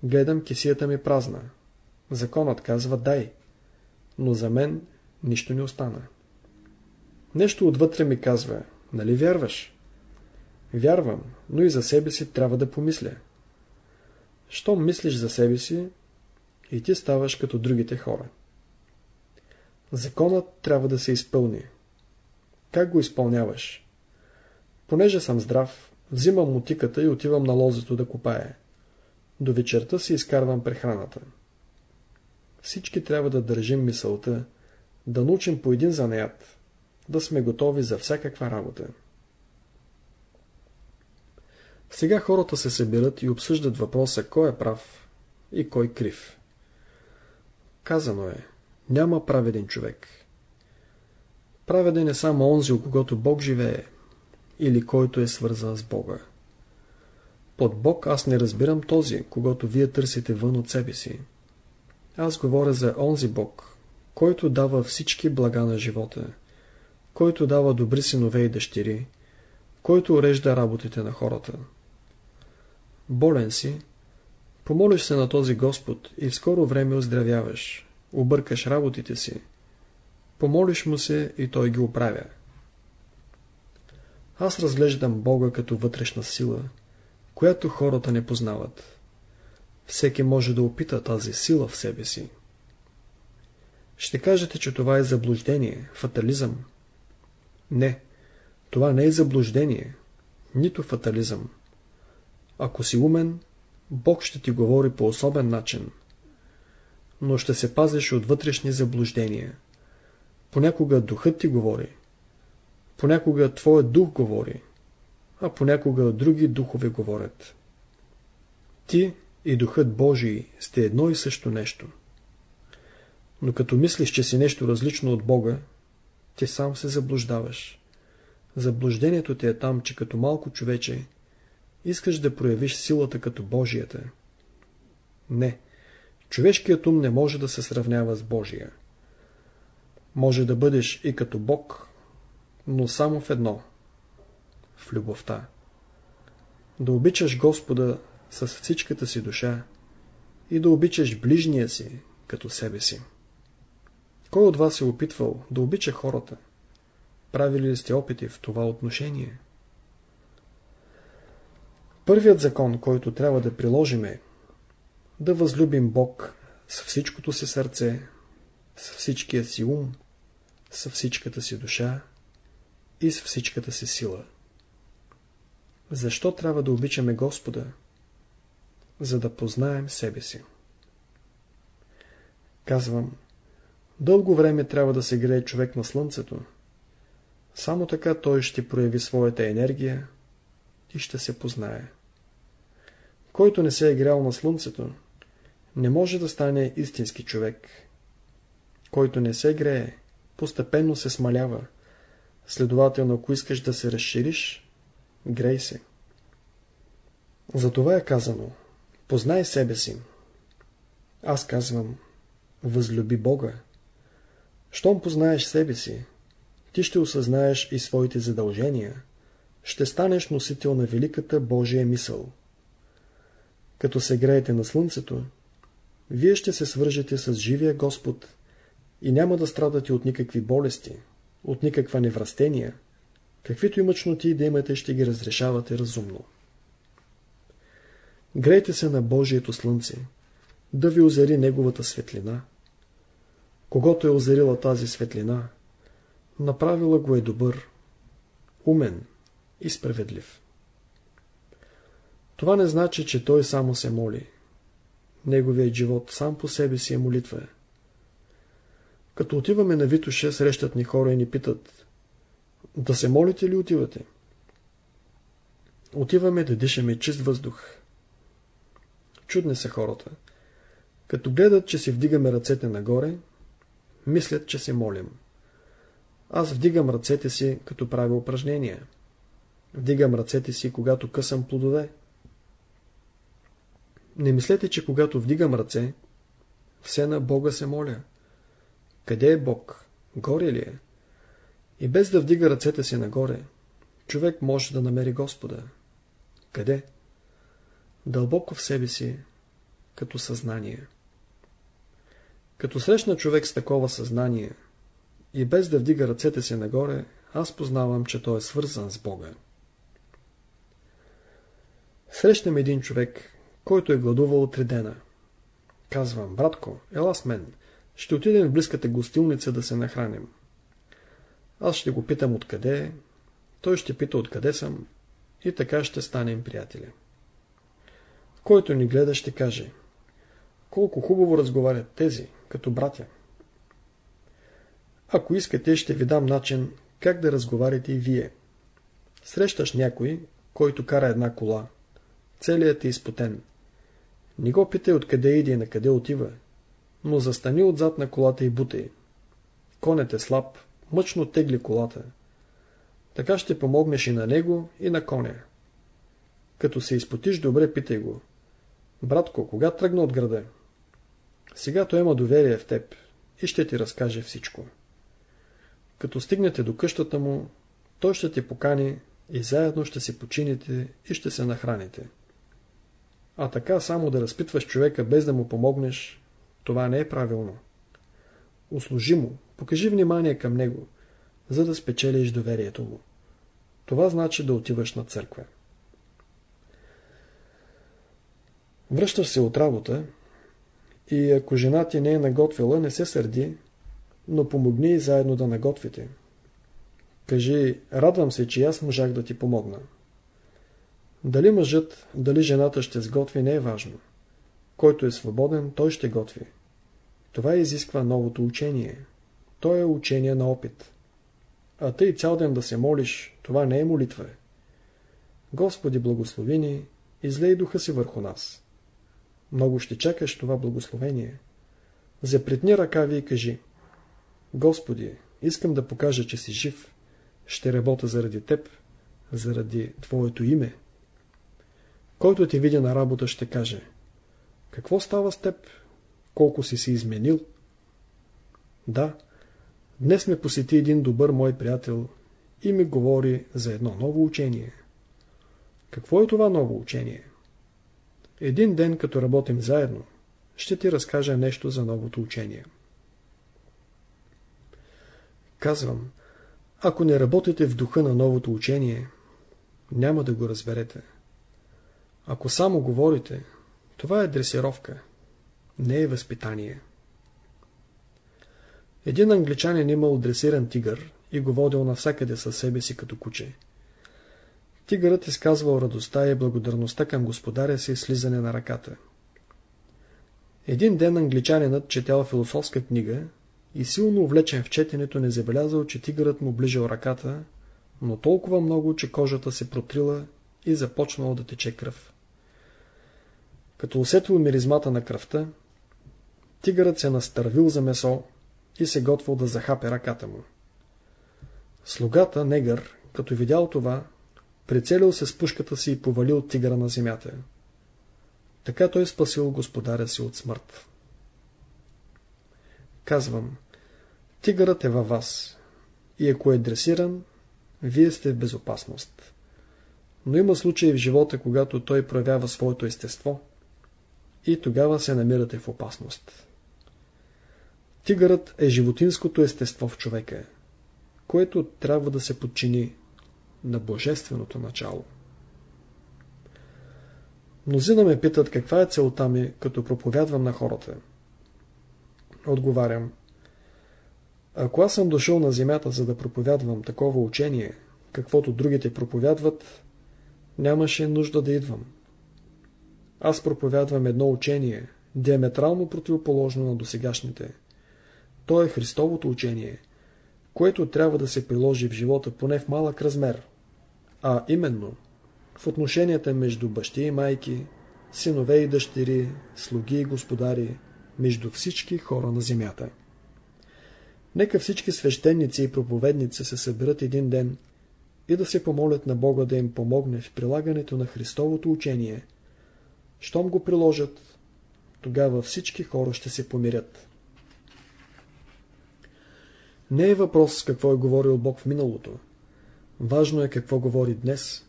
Гледам кисията ми празна. Законът казва дай. Но за мен нищо не остана. Нещо отвътре ми казва, нали вярваш? Вярвам, но и за себе си трябва да помисля. Щом мислиш за себе си, и ти ставаш като другите хора. Законът трябва да се изпълни. Как го изпълняваш? Понеже съм здрав, взимам мутиката и отивам на лозето да копая. До вечерта си изкарвам прехраната. Всички трябва да държим мисълта, да научим по един занаят, да сме готови за всякаква работа. Сега хората се събират и обсъждат въпроса кой е прав и кой крив. Казано е, няма праведен човек. Праведен е само онзи, у когото Бог живее, или който е свързан с Бога. Под Бог аз не разбирам този, когато вие търсите вън от себе си. Аз говоря за онзи Бог, който дава всички блага на живота, който дава добри синове и дъщери, който урежда работите на хората. Болен си, помолиш се на този Господ и в скоро време оздравяваш, объркаш работите си, помолиш му се и той ги оправя. Аз разглеждам Бога като вътрешна сила, която хората не познават. Всеки може да опита тази сила в себе си. Ще кажете, че това е заблуждение, фатализъм. Не, това не е заблуждение, нито фатализъм. Ако си умен, Бог ще ти говори по особен начин, но ще се пазиш от вътрешни заблуждения. Понякога духът ти говори, понякога твоят дух говори, а понякога други духове говорят. Ти и духът Божий сте едно и също нещо. Но като мислиш, че си нещо различно от Бога, ти сам се заблуждаваш. Заблуждението ти е там, че като малко човече искаш да проявиш силата като Божията. Не, човешкият ум не може да се сравнява с Божия. Може да бъдеш и като Бог, но само в едно – в любовта. Да обичаш Господа с всичката си душа и да обичаш ближния си като себе си. Кой от вас е опитвал да обича хората? Правили ли сте опити в това отношение? Първият закон, който трябва да приложим е да възлюбим Бог с всичкото си сърце, с всичкия си ум, с всичката си душа и с всичката си сила. Защо трябва да обичаме Господа? За да познаем себе си. Казвам, дълго време трябва да се грее човек на слънцето. Само така той ще прояви своята енергия и ще се познае. Който не се е грял на слънцето, не може да стане истински човек. Който не се грее, постепенно се смалява. Следователно, ако искаш да се разшириш, грей се. Затова е казано, познай себе си. Аз казвам, възлюби Бога. Щом познаеш себе си, ти ще осъзнаеш и своите задължения, ще станеш носител на великата Божия мисъл. Като се греете на слънцето, вие ще се свържете с живия Господ и няма да страдате от никакви болести, от никаква неврастения, каквито и мъчноти да имате, ще ги разрешавате разумно. Грейте се на Божието слънце, да ви озари Неговата светлина. Когато е озарила тази светлина, направила го е добър, умен и справедлив. Това не значи, че той само се моли. Неговият живот сам по себе си е молитва. Като отиваме на Витоша, срещат ни хора и ни питат Да се молите ли отивате? Отиваме да дишаме чист въздух. Чудни са хората. Като гледат, че си вдигаме ръцете нагоре, мислят, че се молим. Аз вдигам ръцете си, като правя упражнения. Вдигам ръцете си, когато късам плодове. Не мислете, че когато вдигам ръце, все на Бога се моля. Къде е Бог? Горе ли е? И без да вдига ръцете си нагоре, човек може да намери Господа. Къде? Дълбоко в себе си, като съзнание. Като срещна човек с такова съзнание и без да вдига ръцете си нагоре, аз познавам, че той е свързан с Бога. Срещам един човек, който е гладувал три дена. Казвам, братко, ела с мен, ще отидем в близката гостилница да се нахраним. Аз ще го питам откъде е, той ще пита откъде съм и така ще станем приятели. Който ни гледа ще каже, колко хубаво разговарят тези, като братя. Ако искате, ще ви дам начин как да разговаряте и вие. Срещаш някой, който кара една кола. Целият е изпотен. Не го питай откъде иде и на къде отива, но застани отзад на колата и бутай. Конят е слаб, мъчно тегли колата. Така ще помогнеш и на него, и на коня. Като се изпотиш добре, питай го. Братко, кога тръгна от града? Сега той има доверие в теб и ще ти разкаже всичко. Като стигнете до къщата му, той ще те покани и заедно ще се почините и ще се нахраните. А така само да разпитваш човека без да му помогнеш, това не е правилно. Услужи му, покажи внимание към него, за да спечелиш доверието му. Това значи да отиваш на църква. Връщаш се от работа и ако жена ти не е наготвила, не се сърди, но помогни и заедно да наготвите. Кажи, радвам се, че аз можах да ти помогна. Дали мъжът, дали жената ще сготви не е важно. Който е свободен, той ще готви. Това изисква новото учение. То е учение на опит. А тъй цял ден да се молиш, това не е молитва. Господи, благослови ни, излей духа си върху нас. Много ще чакаш това благословение. Запретни ръка ви и кажи Господи, искам да покажа, че си жив. Ще работя заради Теб, заради Твоето име. Който те види на работа ще каже Какво става с теб? Колко си се изменил? Да, днес ме посети един добър мой приятел и ми говори за едно ново учение. Какво е това ново учение? Един ден, като работим заедно, ще ти разкажа нещо за новото учение. Казвам, ако не работите в духа на новото учение, няма да го разберете. Ако само говорите, това е дресировка, не е възпитание. Един англичанин имал дресиран тигър и го водил навсякъде със себе си като куче. Тигърът изказвал радостта и благодарността към господаря си слизане на ръката. Един ден англичанинът четял философска книга и силно увлечен в четенето не забелязал, че тигърът му ближал ръката, но толкова много, че кожата се протрила и започнало да тече кръв. Като усетил миризмата на кръвта, тигърът се настървил за месо и се готвил да захапе ръката му. Слугата, негър, като видял това, прицелил се с пушката си и повалил тигъра на земята. Така той спасил господаря си от смърт. Казвам, тигърът е във вас и ако е дресиран, вие сте в безопасност. Но има случаи в живота, когато той проявява своето естество и тогава се намирате в опасност. Тигърът е животинското естество в човека, което трябва да се подчини на божественото начало. Мнозина ме питат каква е целта ми, като проповядвам на хората. Отговарям. Ако аз съм дошъл на земята, за да проповядвам такова учение, каквото другите проповядват, нямаше нужда да идвам. Аз проповядвам едно учение, диаметрално противоположно на досегашните. То е Христовото учение, което трябва да се приложи в живота поне в малък размер, а именно в отношенията между бащи и майки, синове и дъщери, слуги и господари, между всички хора на земята. Нека всички свещеници и проповедници се съберат един ден и да се помолят на Бога да им помогне в прилагането на Христовото учение – щом го приложат, тогава всички хора ще се помирят. Не е въпрос какво е говорил Бог в миналото. Важно е какво говори днес.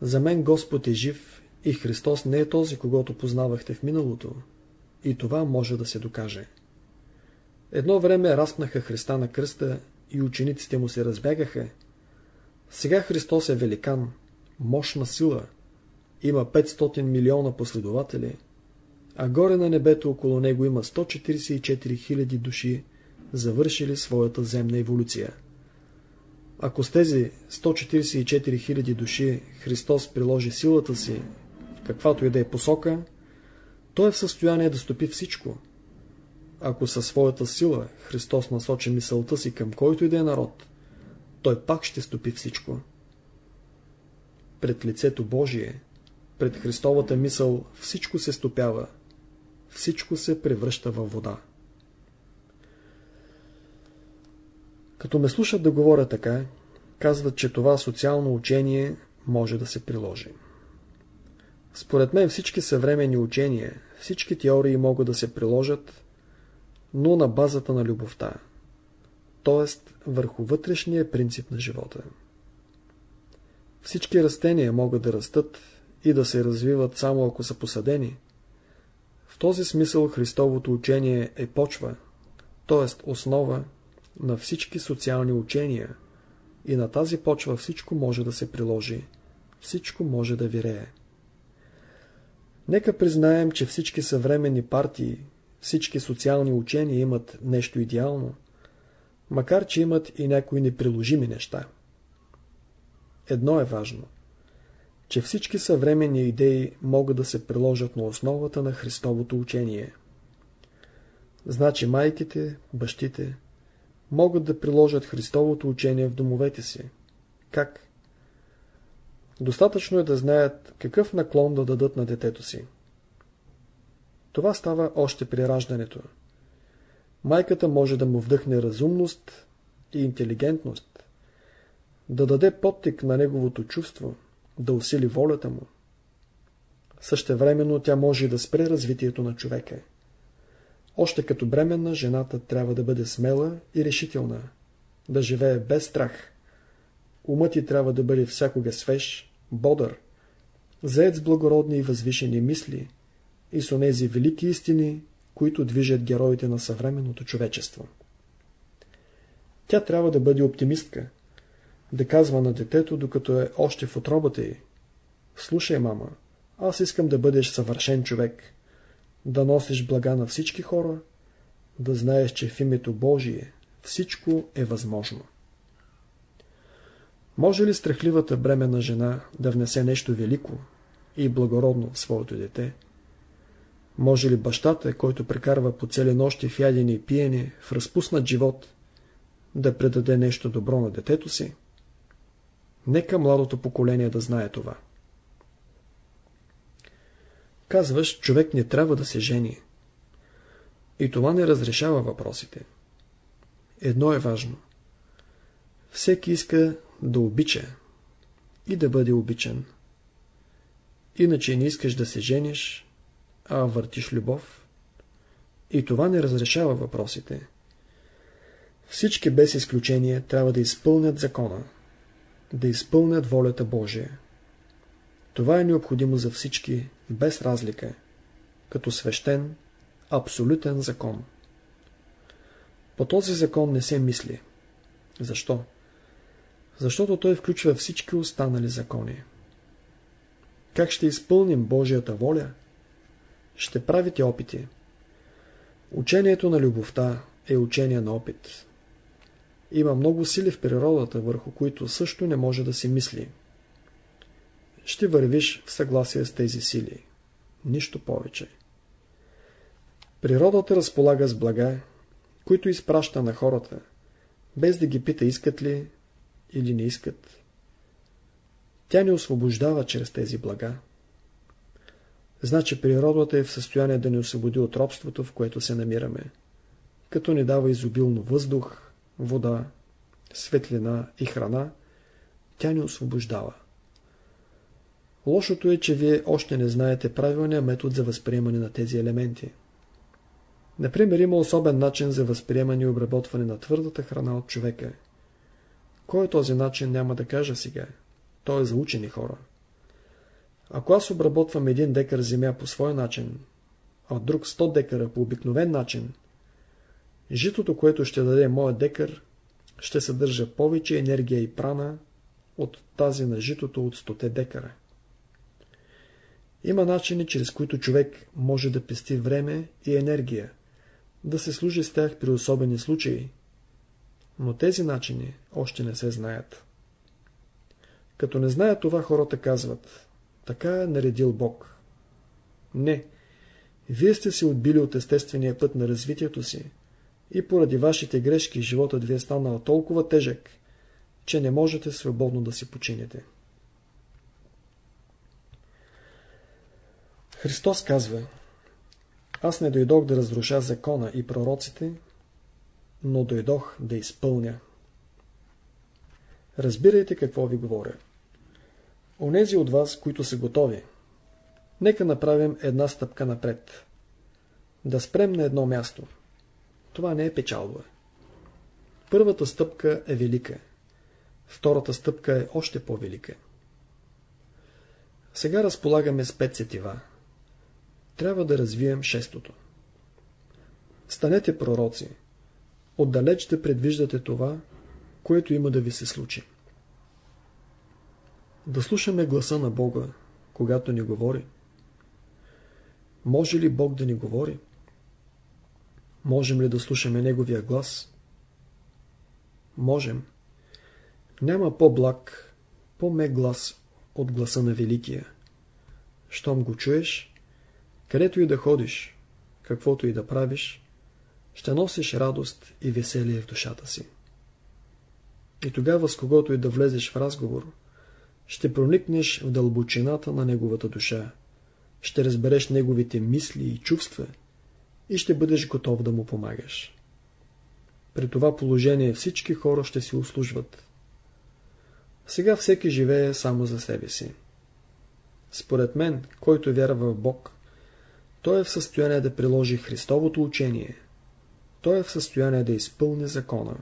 За мен Господ е жив и Христос не е този, когато познавахте в миналото. И това може да се докаже. Едно време разпнаха Христа на кръста и учениците му се разбягаха. Сега Христос е великан, мощна сила, има 500 милиона последователи, а горе на небето около него има 144 000 души, завършили своята земна еволюция. Ако с тези 144 000 души Христос приложи силата си каквато и да е посока, той е в състояние да стопи всичко. Ако със своята сила Христос насочи мисълта си към който и да е народ, той пак ще стопи всичко. Пред лицето Божие, пред Христовата мисъл всичко се стопява, всичко се превръща във вода. Като ме слушат да говоря така, казват, че това социално учение може да се приложи. Според мен всички съвременни учения, всички теории могат да се приложат, но на базата на любовта, т.е. върху вътрешния принцип на живота. Всички растения могат да растат и да се развиват само ако са посадени. В този смисъл Христовото учение е почва, т.е. основа на всички социални учения и на тази почва всичко може да се приложи, всичко може да вирее. Нека признаем, че всички съвременни партии, всички социални учения имат нещо идеално, макар че имат и някои неприложими неща. Едно е важно, че всички съвременни идеи могат да се приложат на основата на Христовото учение. Значи майките, бащите, могат да приложат Христовото учение в домовете си. Как? Достатъчно е да знаят какъв наклон да дадат на детето си. Това става още при раждането. Майката може да му вдъхне разумност и интелигентност, да даде подтик на неговото чувство, да усили волята му. Същевременно тя може да спре развитието на човека. Още като бременна, жената трябва да бъде смела и решителна, да живее без страх. Умът ти трябва да бъде всякога свеж, бодър, заед с благородни и възвишени мисли и с онези велики истини, които движат героите на съвременното човечество. Тя трябва да бъде оптимистка, да казва на детето, докато е още в отробата й. Слушай, мама, аз искам да бъдеш съвършен човек да носиш блага на всички хора, да знаеш, че в името Божие всичко е възможно. Може ли страхливата бременна жена да внесе нещо велико и благородно в своето дете? Може ли бащата, който прекарва по цели нощи в ядене и пиене, в разпуснат живот, да предаде нещо добро на детето си? Нека младото поколение да знае това. Казваш, човек не трябва да се жени. И това не разрешава въпросите. Едно е важно. Всеки иска да обича и да бъде обичан. Иначе не искаш да се жениш, а въртиш любов. И това не разрешава въпросите. Всички без изключение трябва да изпълнят закона, да изпълнят волята Божия. Това е необходимо за всички, без разлика, като свещен, абсолютен закон. По този закон не се мисли. Защо? Защото той включва всички останали закони. Как ще изпълним Божията воля? Ще правите опити. Учението на любовта е учение на опит. Има много сили в природата, върху които също не може да се мисли ще вървиш в съгласие с тези сили. Нищо повече. Природата разполага с блага, които изпраща на хората, без да ги пита искат ли или не искат. Тя ни освобождава чрез тези блага. Значи природата е в състояние да ни освободи от робството, в което се намираме, като ни дава изобилно въздух, вода, светлина и храна, тя ни освобождава. Лошото е, че вие още не знаете правилния метод за възприемане на тези елементи. Например, има особен начин за възприемане и обработване на твърдата храна от човека. Кой е този начин, няма да кажа сега. Той е за учени хора. Ако аз обработвам един декар земя по свой начин, а друг 100 декара по обикновен начин, житото, което ще даде моят декар, ще съдържа повече енергия и прана от тази на житото от 100 декара. Има начини, чрез които човек може да пести време и енергия, да се служи с тях при особени случаи, но тези начини още не се знаят. Като не знаят това, хората казват, така е наредил Бог. Не, вие сте се отбили от естествения път на развитието си и поради вашите грешки животът ви е станал толкова тежък, че не можете свободно да си почините. Христос казва Аз не дойдох да разруша закона и пророците, но дойдох да изпълня. Разбирайте какво ви говоря. Онези от вас, които са готови, нека направим една стъпка напред. Да спрем на едно място. Това не е печалба. Първата стъпка е велика. Втората стъпка е още по-велика. Сега разполагаме с пет сетива. Трябва да развием шестото. Станете пророци. Отдалеч да предвиждате това, което има да ви се случи. Да слушаме гласа на Бога, когато ни говори. Може ли Бог да ни говори? Можем ли да слушаме Неговия глас? Можем. Няма по-благ, по-мек глас от гласа на Великия. Щом го чуеш, където и да ходиш, каквото и да правиш, ще носиш радост и веселие в душата си. И тогава с когото и да влезеш в разговор, ще проникнеш в дълбочината на неговата душа, ще разбереш неговите мисли и чувства и ще бъдеш готов да му помагаш. При това положение всички хора ще си услужват. Сега всеки живее само за себе си. Според мен, който вярва в Бог, той е в състояние да приложи Христовото учение. Той е в състояние да изпълни закона.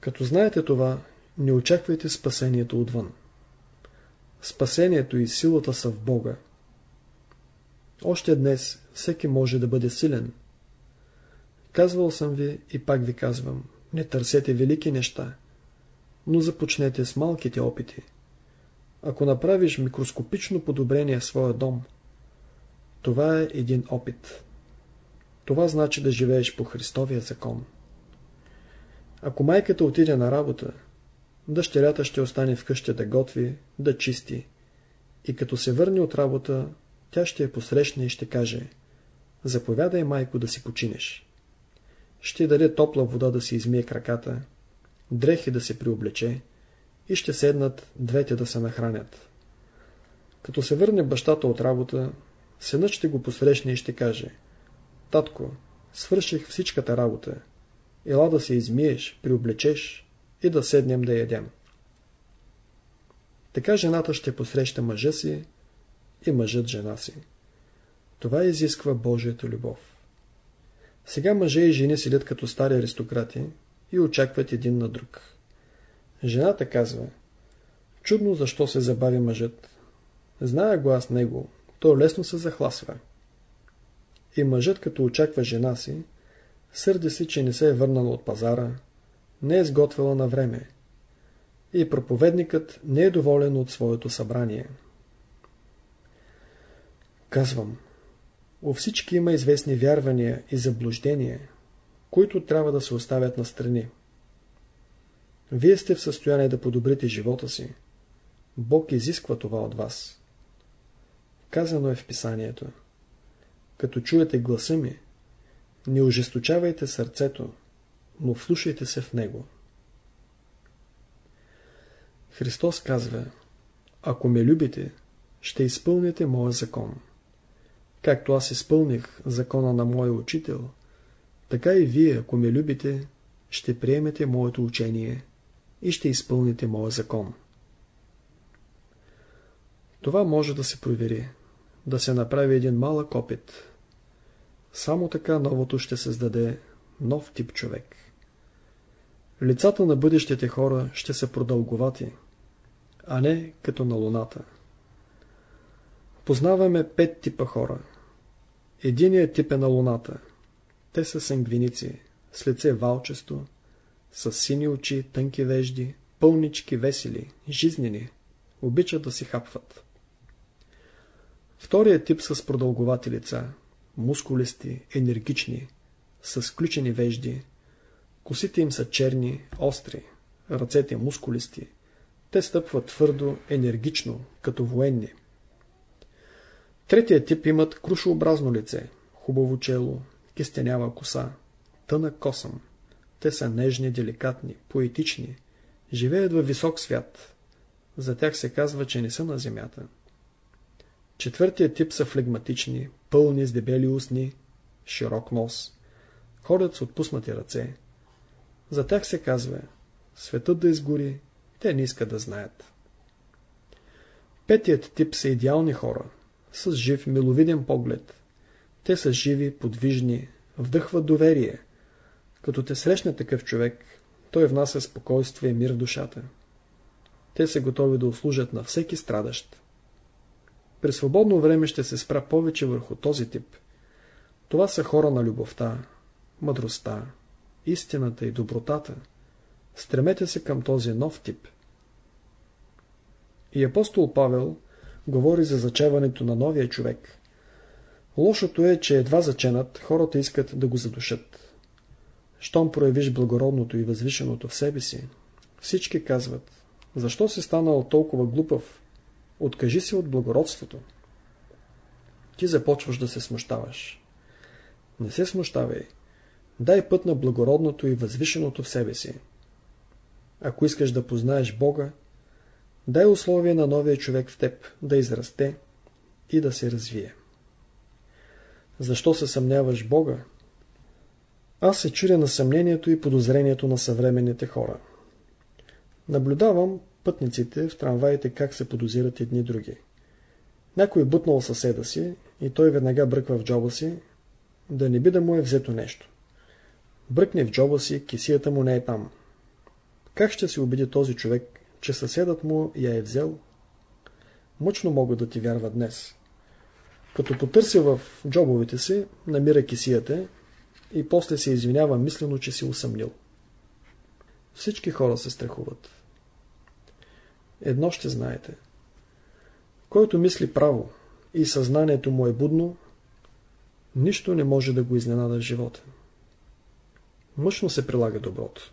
Като знаете това, не очаквайте спасението отвън. Спасението и силата са в Бога. Още днес всеки може да бъде силен. Казвал съм ви и пак ви казвам, не търсете велики неща, но започнете с малките опити. Ако направиш микроскопично подобрение в своя дом, това е един опит. Това значи да живееш по Христовия закон. Ако майката отиде на работа, дъщерята ще остане вкъщи да готви, да чисти. И като се върне от работа, тя ще я посрещне и ще каже Заповядай, майко, да си починеш. Ще даде топла вода да си измие краката, дрехи да се приоблече и ще седнат двете да се нахранят. Като се върне бащата от работа, синът ще го посрещне и ще каже Татко, свърших всичката работа. Ела да се измиеш, приоблечеш и да седнем да ядем. Така жената ще посреща мъжа си и мъжът жена си. Това изисква Божията любов. Сега мъже и жени седят като стари аристократи и очакват един на друг. Жената казва, чудно защо се забави мъжът. Зная го аз него, то лесно се захласва. И мъжът, като очаква жена си, сърди се, че не се е върнала от пазара, не е сготвила на време. И проповедникът не е доволен от своето събрание. Казвам, у всички има известни вярвания и заблуждения, които трябва да се оставят на страни. Вие сте в състояние да подобрите живота си. Бог изисква това от вас. Казано е в писанието. Като чуете гласа ми, не ожесточавайте сърцето, но вслушайте се в него. Христос казва, ако ме любите, ще изпълните моя закон. Както аз изпълних закона на моя учител, така и вие, ако ме любите, ще приемете моето учение и ще изпълните моя закон. Това може да се провери, да се направи един малък опит. Само така новото ще създаде нов тип човек. Лицата на бъдещите хора ще са продълговати, а не като на луната. Познаваме пет типа хора. Единият тип е на луната. Те са сангвиници, с лице валчесто, с сини очи, тънки вежди, пълнички, весели, жизнени, обичат да си хапват. Вторият тип са с продълговати лица, мускулисти, енергични, с включени вежди. Косите им са черни, остри, ръцете мускулисти. Те стъпват твърдо, енергично, като военни. Третия тип имат крушообразно лице, хубаво чело, кистенява коса, тънък косъм. Те са нежни, деликатни, поетични, живеят във висок свят. За тях се казва, че не са на земята. Четвъртия тип са флегматични, пълни с дебели устни, широк нос. Ходят с отпуснати ръце. За тях се казва, светът да изгори, те не искат да знаят. Петият тип са идеални хора, с жив, миловиден поглед. Те са живи, подвижни, вдъхват доверие. Като те срещне такъв човек, той внася спокойствие и мир в душата. Те са готови да услужат на всеки страдащ. При свободно време ще се спра повече върху този тип. Това са хора на любовта, мъдростта, истината и добротата. Стремете се към този нов тип. И апостол Павел говори за зачеването на новия човек. Лошото е, че едва заченат, хората искат да го задушат. Щом проявиш благородното и възвишеното в себе си, всички казват, защо си станал толкова глупав, откажи се от благородството. Ти започваш да се смущаваш. Не се смущавай. Дай път на благородното и възвишеното в себе си. Ако искаш да познаеш Бога, дай условие на новия човек в теб да израсте и да се развие. Защо се съмняваш Бога? Аз се чуря на съмнението и подозрението на съвременните хора. Наблюдавам пътниците в трамваите как се подозират едни други. Някой е бутнал съседа си и той веднага бръква в джоба си, да не би да му е взето нещо. Бръкне в джоба си, кисията му не е там. Как ще се убеди този човек, че съседът му я е взел? Мъчно могат да ти вярва днес. Като потърся в джобовете си, намира кисията и после се извинява мислено, че си усъмнил. Всички хора се страхуват. Едно ще знаете. Който мисли право и съзнанието му е будно, нищо не може да го изненада в живота. Мъчно се прилага доброто.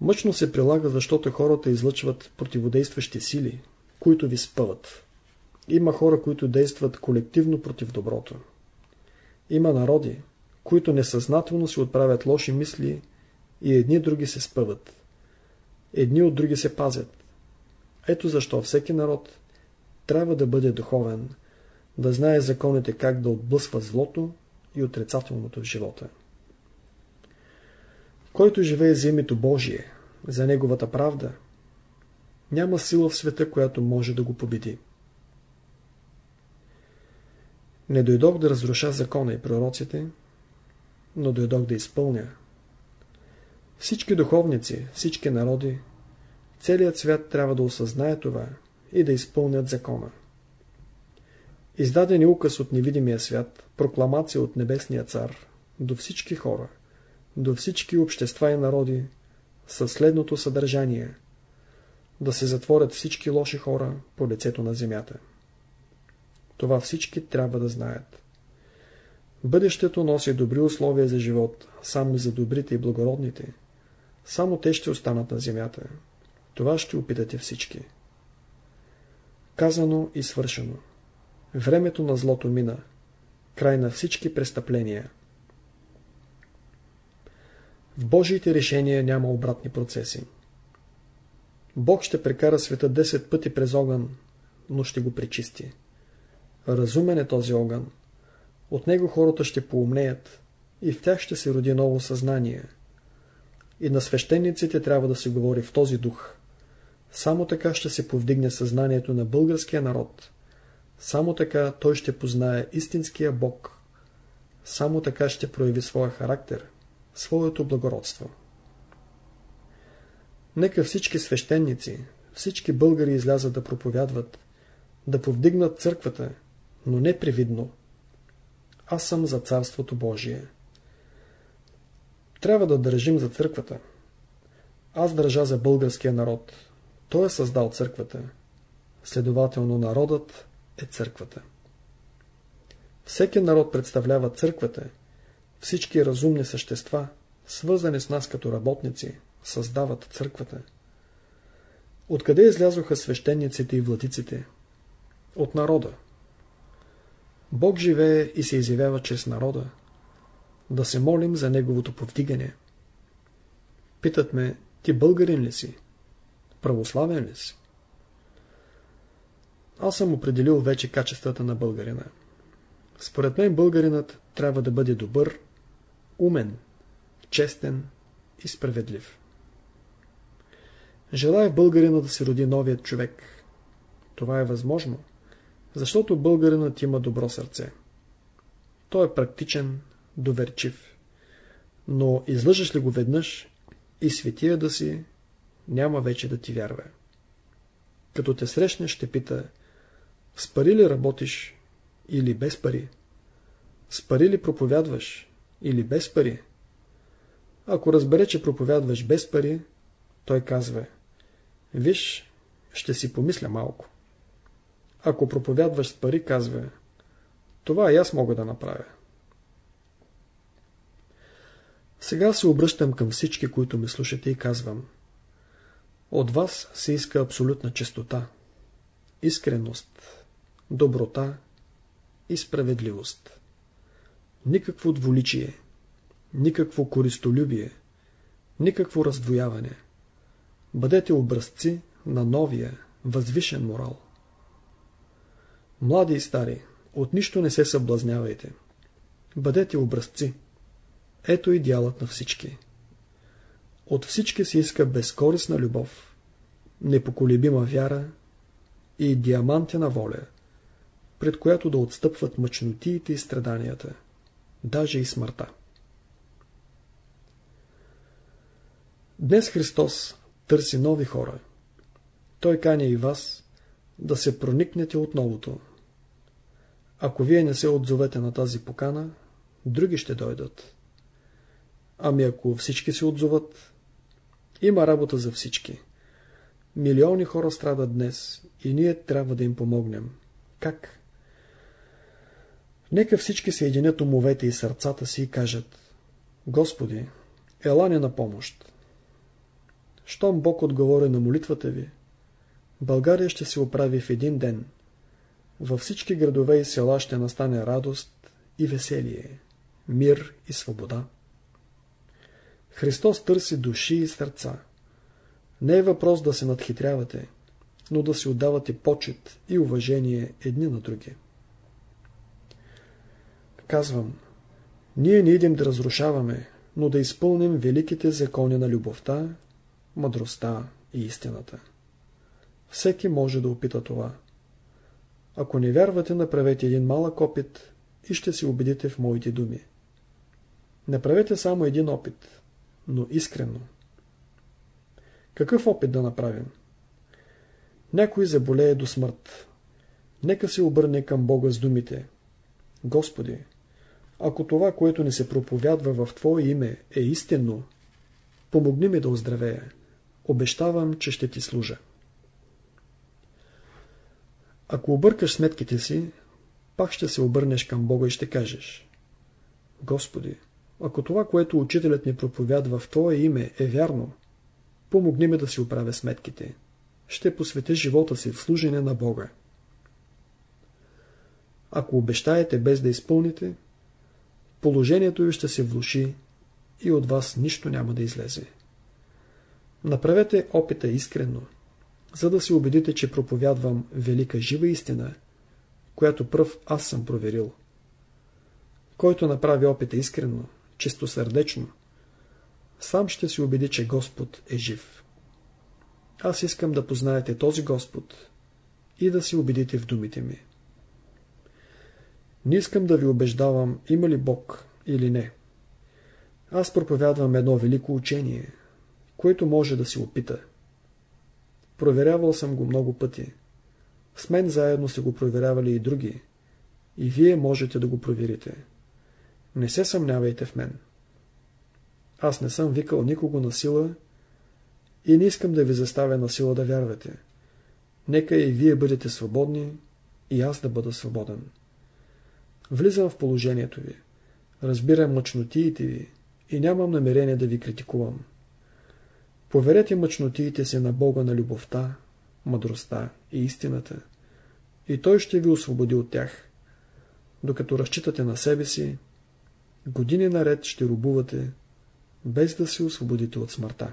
Мъчно се прилага, защото хората излъчват противодействащи сили, които ви спъват. Има хора, които действат колективно против доброто. Има народи, които несъзнателно си отправят лоши мисли и едни други се спъват. Едни от други се пазят. Ето защо всеки народ трябва да бъде духовен, да знае законите как да отблъсва злото и отрицателното в живота. Който живее за името Божие, за Неговата правда, няма сила в света, която може да го победи. Не дойдох да разруша закона и пророците, но дойдох да изпълня. Всички духовници, всички народи, целият свят трябва да осъзнае това и да изпълнят закона. Издаден указ от невидимия свят, прокламация от небесния цар, до всички хора, до всички общества и народи, със следното съдържание – да се затворят всички лоши хора по лицето на земята. Това всички трябва да знаят. Бъдещето носи добри условия за живот, само за добрите и благородните. Само те ще останат на земята. Това ще опитате всички. Казано и свършено. Времето на злото мина. Край на всички престъпления. В Божиите решения няма обратни процеси. Бог ще прекара света 10 пъти през огън, но ще го пречисти. Разумен е този огън. От него хората ще поумнеят и в тях ще се роди ново съзнание. И на свещениците трябва да се говори в този дух. Само така ще се повдигне съзнанието на българския народ. Само така той ще познае истинския Бог. Само така ще прояви своя характер, своето благородство. Нека всички свещеници, всички българи излязат да проповядват, да повдигнат църквата, но не привидно. Аз съм за Царството Божие. Трябва да държим за църквата. Аз държа за българския народ. Той е създал църквата. Следователно народът е църквата. Всеки народ представлява църквата. Всички разумни същества, свързани с нас като работници, създават църквата. Откъде излязоха свещениците и владиците? От народа. Бог живее и се изявява чрез народа. Да се молим за Неговото повдигане. Питат ме, ти българин ли си? Православен ли си? Аз съм определил вече качествата на българина. Според мен българинът трябва да бъде добър, умен, честен и справедлив. Желая в българина да се роди новият човек. Това е възможно, защото българинът има добро сърце. Той е практичен, доверчив. Но излъжеш ли го веднъж и светия да си, няма вече да ти вярва. Като те срещне, ще пита, с пари ли работиш или без пари? С пари ли проповядваш или без пари? Ако разбере, че проповядваш без пари, той казва, виж, ще си помисля малко. Ако проповядваш с пари, казва, това и аз мога да направя. Сега се обръщам към всички, които ме слушате и казвам. От вас се иска абсолютна чистота, искреност, доброта и справедливост. Никакво дволичие, никакво користолюбие, никакво раздвояване. Бъдете образци на новия, възвишен морал. Млади и стари, от нищо не се съблазнявайте. Бъдете образци. Ето идеалът на всички. От всички се иска безкорисна любов, непоколебима вяра и диамантена воля, пред която да отстъпват мъчнотиите и страданията, даже и смъртта. Днес Христос търси нови хора. Той каня и вас да се проникнете от новото. Ако вие не се отзовете на тази покана, други ще дойдат. Ами ако всички се отзоват, има работа за всички. Милиони хора страдат днес и ние трябва да им помогнем. Как? Нека всички се единят умовете и сърцата си и кажат Господи, ела ни на помощ. Щом Бог отговори на молитвата ви, България ще се оправи в един ден. Във всички градове и села ще настане радост и веселие, мир и свобода. Христос търси души и сърца. Не е въпрос да се надхитрявате, но да си отдавате почет и уважение едни на други. Казвам, ние не идем да разрушаваме, но да изпълним великите закони на любовта, мъдростта и истината. Всеки може да опита това. Ако не вярвате, направете един малък опит и ще се убедите в моите думи. Направете само един опит, но искрено. Какъв опит да направим? Някой заболее до смърт. Нека се обърне към Бога с думите. Господи, ако това, което ни се проповядва в Твое име е истинно, помогни ми да оздравея. Обещавам, че ще ти служа. Ако объркаш сметките си, пак ще се обърнеш към Бога и ще кажеш Господи, ако това, което учителят ни проповядва в Твое име е вярно, помогни ми да си оправя сметките. Ще посветя живота си в служене на Бога. Ако обещаете без да изпълните, положението ви ще се влуши и от вас нищо няма да излезе. Направете опита искрено, за да се убедите, че проповядвам велика жива истина, която пръв аз съм проверил. Който направи опита искрено, чистосърдечно, сам ще се убеди, че Господ е жив. Аз искам да познаете този Господ и да се убедите в думите ми. Не искам да ви убеждавам има ли Бог или не. Аз проповядвам едно велико учение, което може да се опита. Проверявал съм го много пъти. С мен заедно се го проверявали и други. И вие можете да го проверите. Не се съмнявайте в мен. Аз не съм викал никого на сила и не искам да ви заставя на сила да вярвате. Нека и вие бъдете свободни и аз да бъда свободен. Влизам в положението ви. Разбирам мъчнотиите ви и нямам намерение да ви критикувам. Поверете мъчнотиите си на Бога на любовта, мъдростта и истината и Той ще ви освободи от тях. Докато разчитате на себе си, години наред ще рубувате, без да се освободите от смъртта.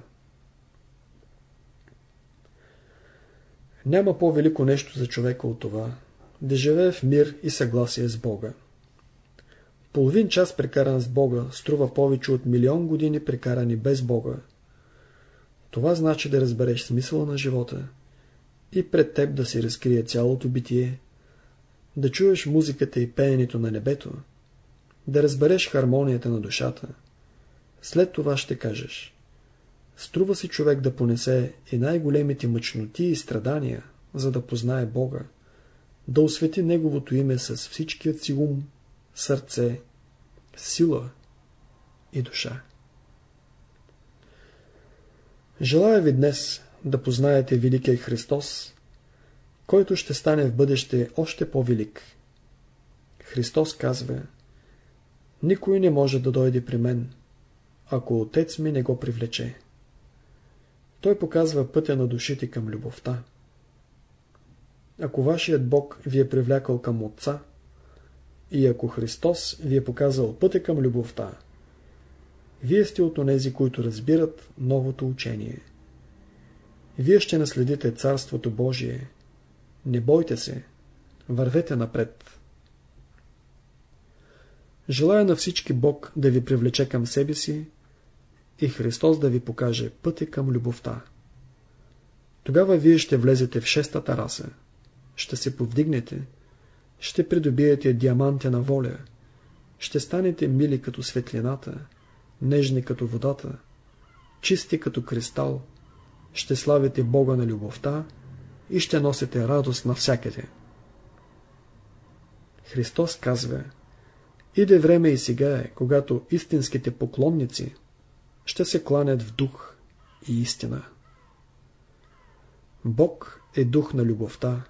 Няма по-велико нещо за човека от това, да живее в мир и съгласие с Бога. Половин час прекаран с Бога струва повече от милион години прекарани без Бога. Това значи да разбереш смисъла на живота и пред теб да се разкрие цялото битие, да чуеш музиката и пеенето на небето, да разбереш хармонията на душата. След това ще кажеш Струва си човек да понесе и най-големите мъчноти и страдания, за да познае Бога, да освети Неговото име с всичкият си ум, сърце, сила и душа. Желая ви днес да познаете Великия Христос, който ще стане в бъдеще още по-велик. Христос казва, никой не може да дойде при мен, ако Отец ми не го привлече. Той показва пътя на душите към любовта. Ако вашият Бог ви е привлякал към Отца, и ако Христос ви е показал пътя към любовта, вие сте от онези, които разбират новото учение. Вие ще наследите Царството Божие. Не бойте се, вървете напред. Желая на всички Бог да ви привлече към себе си и Христос да ви покаже пътя към любовта. Тогава вие ще влезете в шестата раса, ще се повдигнете, ще придобиете диаманти на воля, ще станете мили като светлината, нежни като водата, чисти като кристал, ще славите Бога на любовта и ще носите радост навсякъде. Христос казва, иде време и сега е, когато истинските поклонници ще се кланят в дух и истина. Бог е дух на любовта,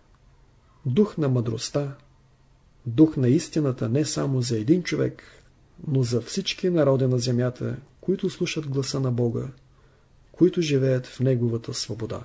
дух на мъдростта, дух на истината не само за един човек, но за всички народи на земята, които слушат гласа на Бога, които живеят в Неговата свобода.